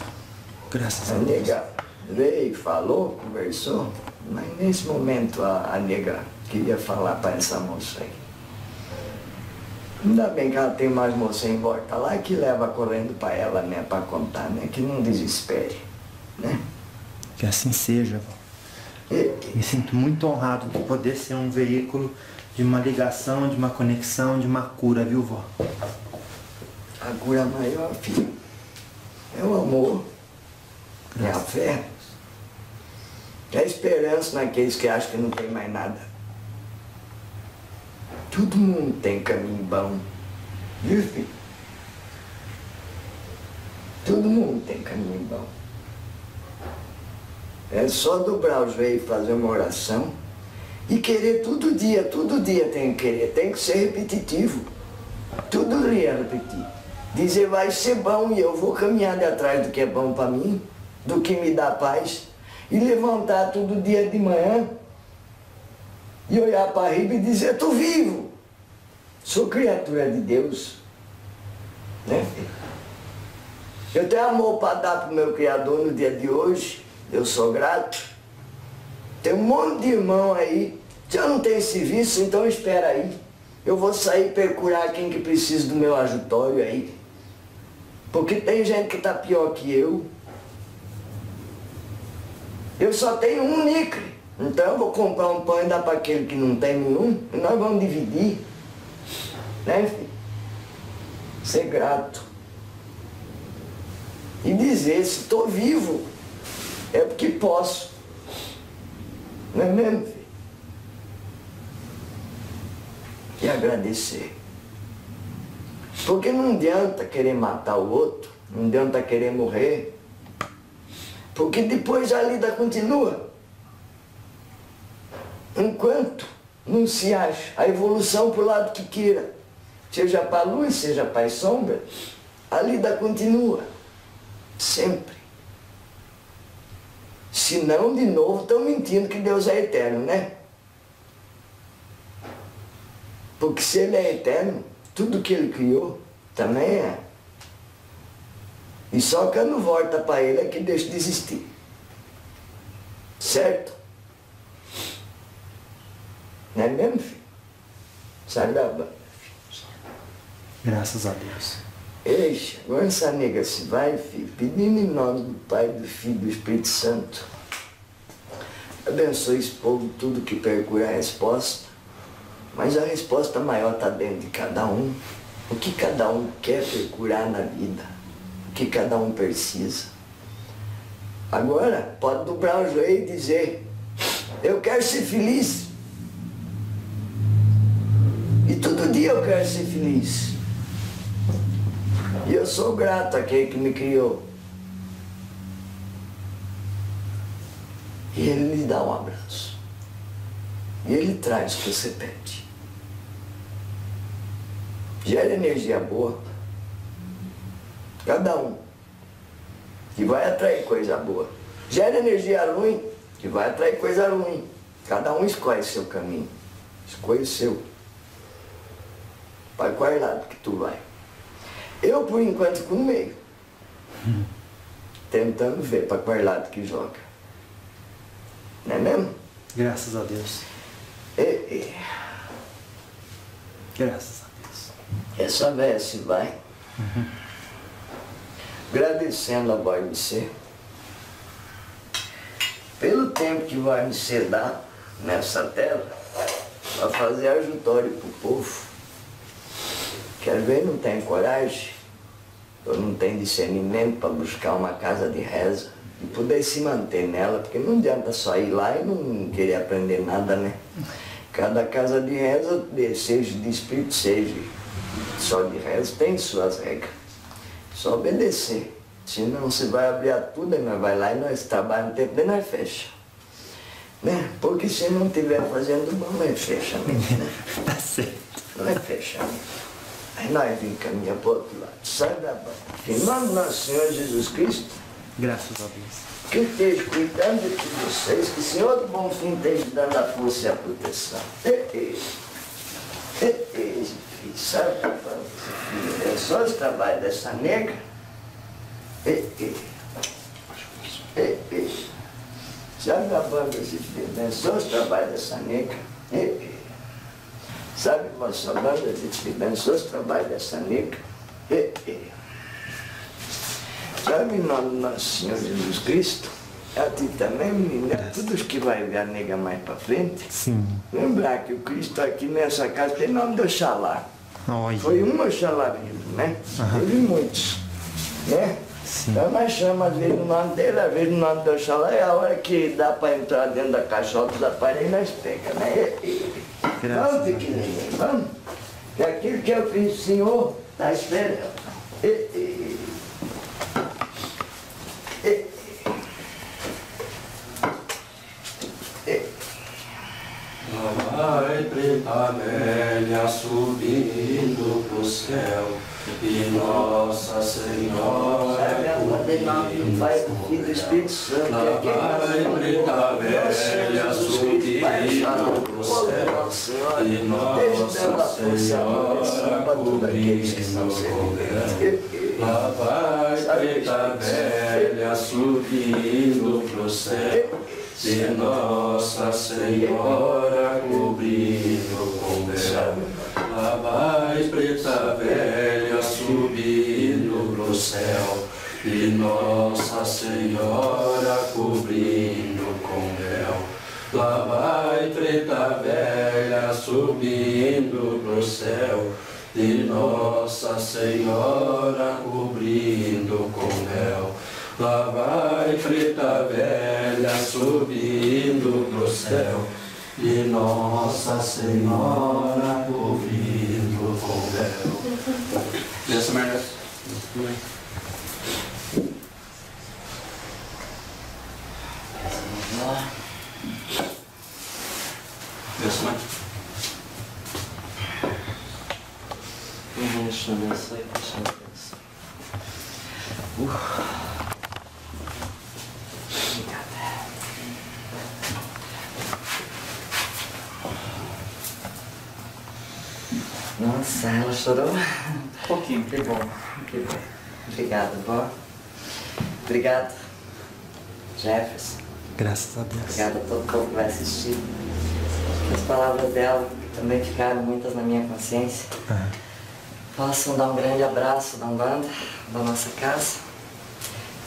Graças a,
a
Deus.
A nega veio, falou, conversou, mas nesse momento a, a nega queria falar para essa moça aí. Ainda bem que ela tem mais moça em volta lá que leva correndo para ela, né, para contar, né, que não desespere, né?
Que assim seja, vó. Me sinto muito honrado de poder ser um veículo de uma ligação, de uma conexão, de uma cura, viu, vó?
A cura maior, filho, é o amor, Graças. é a fé, é a esperança naqueles que acham que não tem mais nada. Todo mundo tem caminho bom, viu, filho? Todo mundo tem caminho bom. É só dobrar os joelhos e fazer uma oração e querer todo dia, todo dia tem que querer, tem que ser repetitivo. Todo dia repetir. Dizer vai ser bom e eu vou caminhar de atrás do que é bom para mim, do que me dá paz. E levantar todo dia de manhã e olhar para riba e dizer, estou vivo. Sou criatura de Deus. Né? Eu tenho amor para dar para o meu Criador no dia de hoje. Eu sou grato. Tem um monte de irmão aí se eu não tenho serviço, então espera aí. Eu vou sair procurar quem que precisa do meu ajutório aí. Porque tem gente que está pior que eu. Eu só tenho um níquel. Então eu vou comprar um pão e dar para aquele que não tem nenhum. E nós vamos dividir. Né, filho? Ser grato. E dizer, se estou vivo, é porque posso. Não é mesmo, filho? E agradecer. Porque não adianta querer matar o outro, não adianta querer morrer, porque depois a lida continua. Enquanto não se acha a evolução para o lado que queira, seja para a luz, seja para a sombra, a lida continua. Sempre. Senão, de novo, estão mentindo que Deus é eterno, né? Porque se ele é eterno, tudo que ele criou também é. E só quando volta para ele é que deixa de existir. Certo? Não é mesmo, filho? Sagrada.
Graças a Deus.
Eixa, agora essa nega se vai, filho, pedindo em nome do Pai, do Filho e do Espírito Santo. Abençoe esse povo, tudo que percura a resposta. Mas a resposta maior está dentro de cada um. O que cada um quer procurar na vida. O que cada um precisa. Agora, pode dobrar o joelho e dizer, eu quero ser feliz. E todo dia eu quero ser feliz. E eu sou grato àquele que me criou. E ele lhe dá um abraço. E ele traz o que você pede gera energia boa. Cada um. Que vai atrair coisa boa. Gera energia ruim, que vai atrair coisa ruim. Cada um escolhe seu caminho. Escolhe o seu. para qual lado que tu vai. Eu, por enquanto, com o meio. Tentando ver para qual lado que joga. Não é mesmo?
Graças a Deus.
E, e,
Graças
essa veste vai. Agradecendo a Vai. Pelo tempo que Vai Me Ser nessa tela, para fazer ajutório para o povo. Quer ver, não tem coragem, ou não tem discernimento para buscar uma casa de reza e poder se manter nela, porque não adianta só ir lá e não querer aprender nada, né? Cada casa de reza, seja de espírito, seja só de reza, tem suas regras. Só obedecer. Senão você vai abrir a tudo, nós vai lá e nós trabalhamos um tempo, daí nós fecha. Né? Porque se não estiver fazendo bom, nós fecha mesmo, né?
Tá certo.
Nós fechamos. Aí nós vim caminhar para o outro lado. Sai da banda. Em nome do nosso Senhor Jesus Cristo,
Graças a Deus.
que esteja cuidando de vocês, que o Senhor do bom fim esteja dando a força e a proteção. Sabe, papai, filho, é só os trabalhos dessa nega. Sabe a banda, esse filho, é só os trabalhos dessa nega. Sabe, banda, esse filho, é só os trabalhos dessa nega. Sabe, em nome do nosso Senhor Jesus Cristo, a ti também, menina, todos que vai ver a nega mais pra frente,
Sim.
lembrar que o Cristo aqui nessa casa tem nome de Oxalá.
Olha.
Foi um Oxalá vivo, né? Teve muitos, né?
Sim.
Então nós chamamos às vezes o nome dele, às vezes o nome de Oxalá, é a hora que dá pra entrar dentro da caixota dos aparelhos, nós pega, né? Vamos, pequenininho, vamos. Que aquilo que eu fiz, o Senhor está esperando. E- e- e-
Lá vai preta velha subindo pro céu e Nossa Senhora
nome do Pai, do Espírito Santo.
Vai preta velha subindo pro céu e Nossa Senhora cobrindo com véu. Lá vai preta velha subindo pro céu e Nossa Senhora cobrindo com véu. Lá vai preta velha subindo pro céu e Nossa Senhora cobrindo com véu. Lá vai preta velha subindo pro céu e Nossa Senhora cobrindo com véu. Lá vai preta velha subindo pro céu e Nossa Senhora cobrindo com véu. Essa merda.
Eu abençoe. Uh. Obrigada. Nossa, ela chorou? Um pouquinho. Que bom, que bom. Obrigado, vó. Obrigado, Jefferson.
Graças a Deus.
Obrigado a todo povo que vai assistir. As palavras dela, que também ficaram muitas na minha consciência,
Ah,
possam dar um grande abraço da Umbanda, da nossa casa,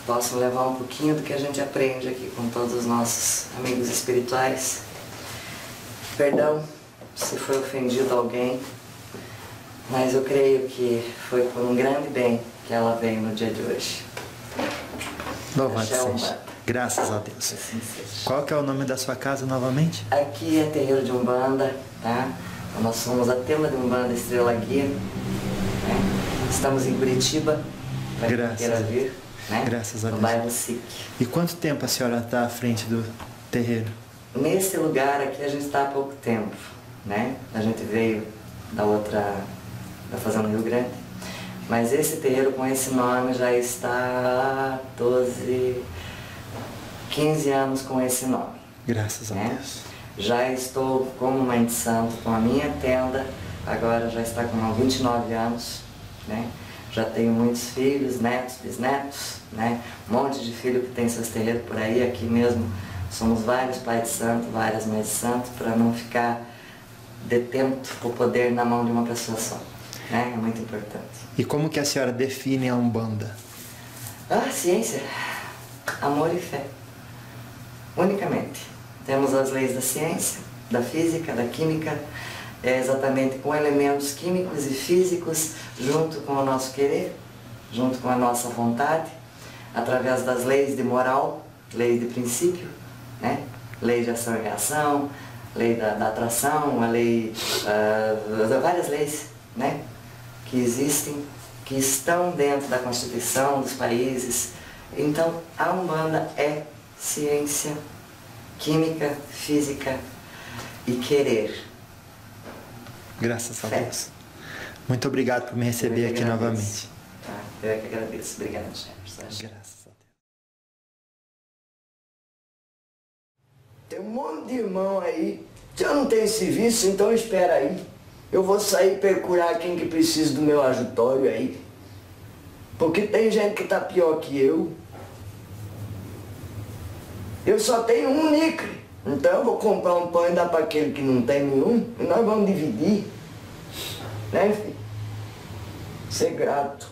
possam levar um pouquinho do que a gente aprende aqui com todos os nossos amigos espirituais. Perdão se foi ofendido alguém, mas eu creio que foi por um grande bem que ela veio no dia de hoje.
Louvado seja. Graças a Deus.
assim.
Qual que é o nome da sua casa novamente?
Aqui é terreiro de Umbanda, tá? Nós somos a tema de Umbanda Estrela Guia. né? Estamos em Curitiba, para quem queira vir, né?
Graças a
no
Deus.
bairro SIC.
E quanto tempo a senhora está à frente do terreiro?
Nesse lugar aqui a gente está há pouco tempo, né? A gente veio da outra, da Fazenda Rio Grande. Mas esse terreiro com esse nome já está há 12, 15 anos com esse nome.
Graças a
né?
Deus.
Já estou como mãe de santo com a minha tenda agora já está com 29 anos, né? Já tenho muitos filhos, netos, bisnetos, né? Um monte de filho que tem seus terreiros por aí, aqui mesmo somos vários pais de santo, várias mães de santo, para não ficar detendo o poder na mão de uma pessoa só. Né? É muito importante.
E como que a senhora define a Umbanda?
Ah, ciência, amor e fé. Unicamente. Temos as leis da ciência, da física, da química, é exatamente com elementos químicos e físicos, junto com o nosso querer, junto com a nossa vontade, através das leis de moral, leis de princípio, né? lei de ação e reação, lei da, da atração, a lei, uh, várias leis né? Que existem, que estão dentro da Constituição dos países. Então, a Umbanda é ciência, química, física e querer.
Graças a Deus. Muito obrigado por me receber aqui
agradeço.
novamente.
Tá? Eu é que agradeço. Obrigada, Jefferson.
Graças a Deus.
Tem um monte de irmão aí. Já não tem serviço, então espera aí. Eu vou sair procurar quem que precisa do meu ajutório aí. Porque tem gente que tá pior que eu. Eu só tenho um níquel. Então eu vou comprar um pão e dar para aquele que não tem nenhum. E nós vamos dividir. Né, filho? Ser grato.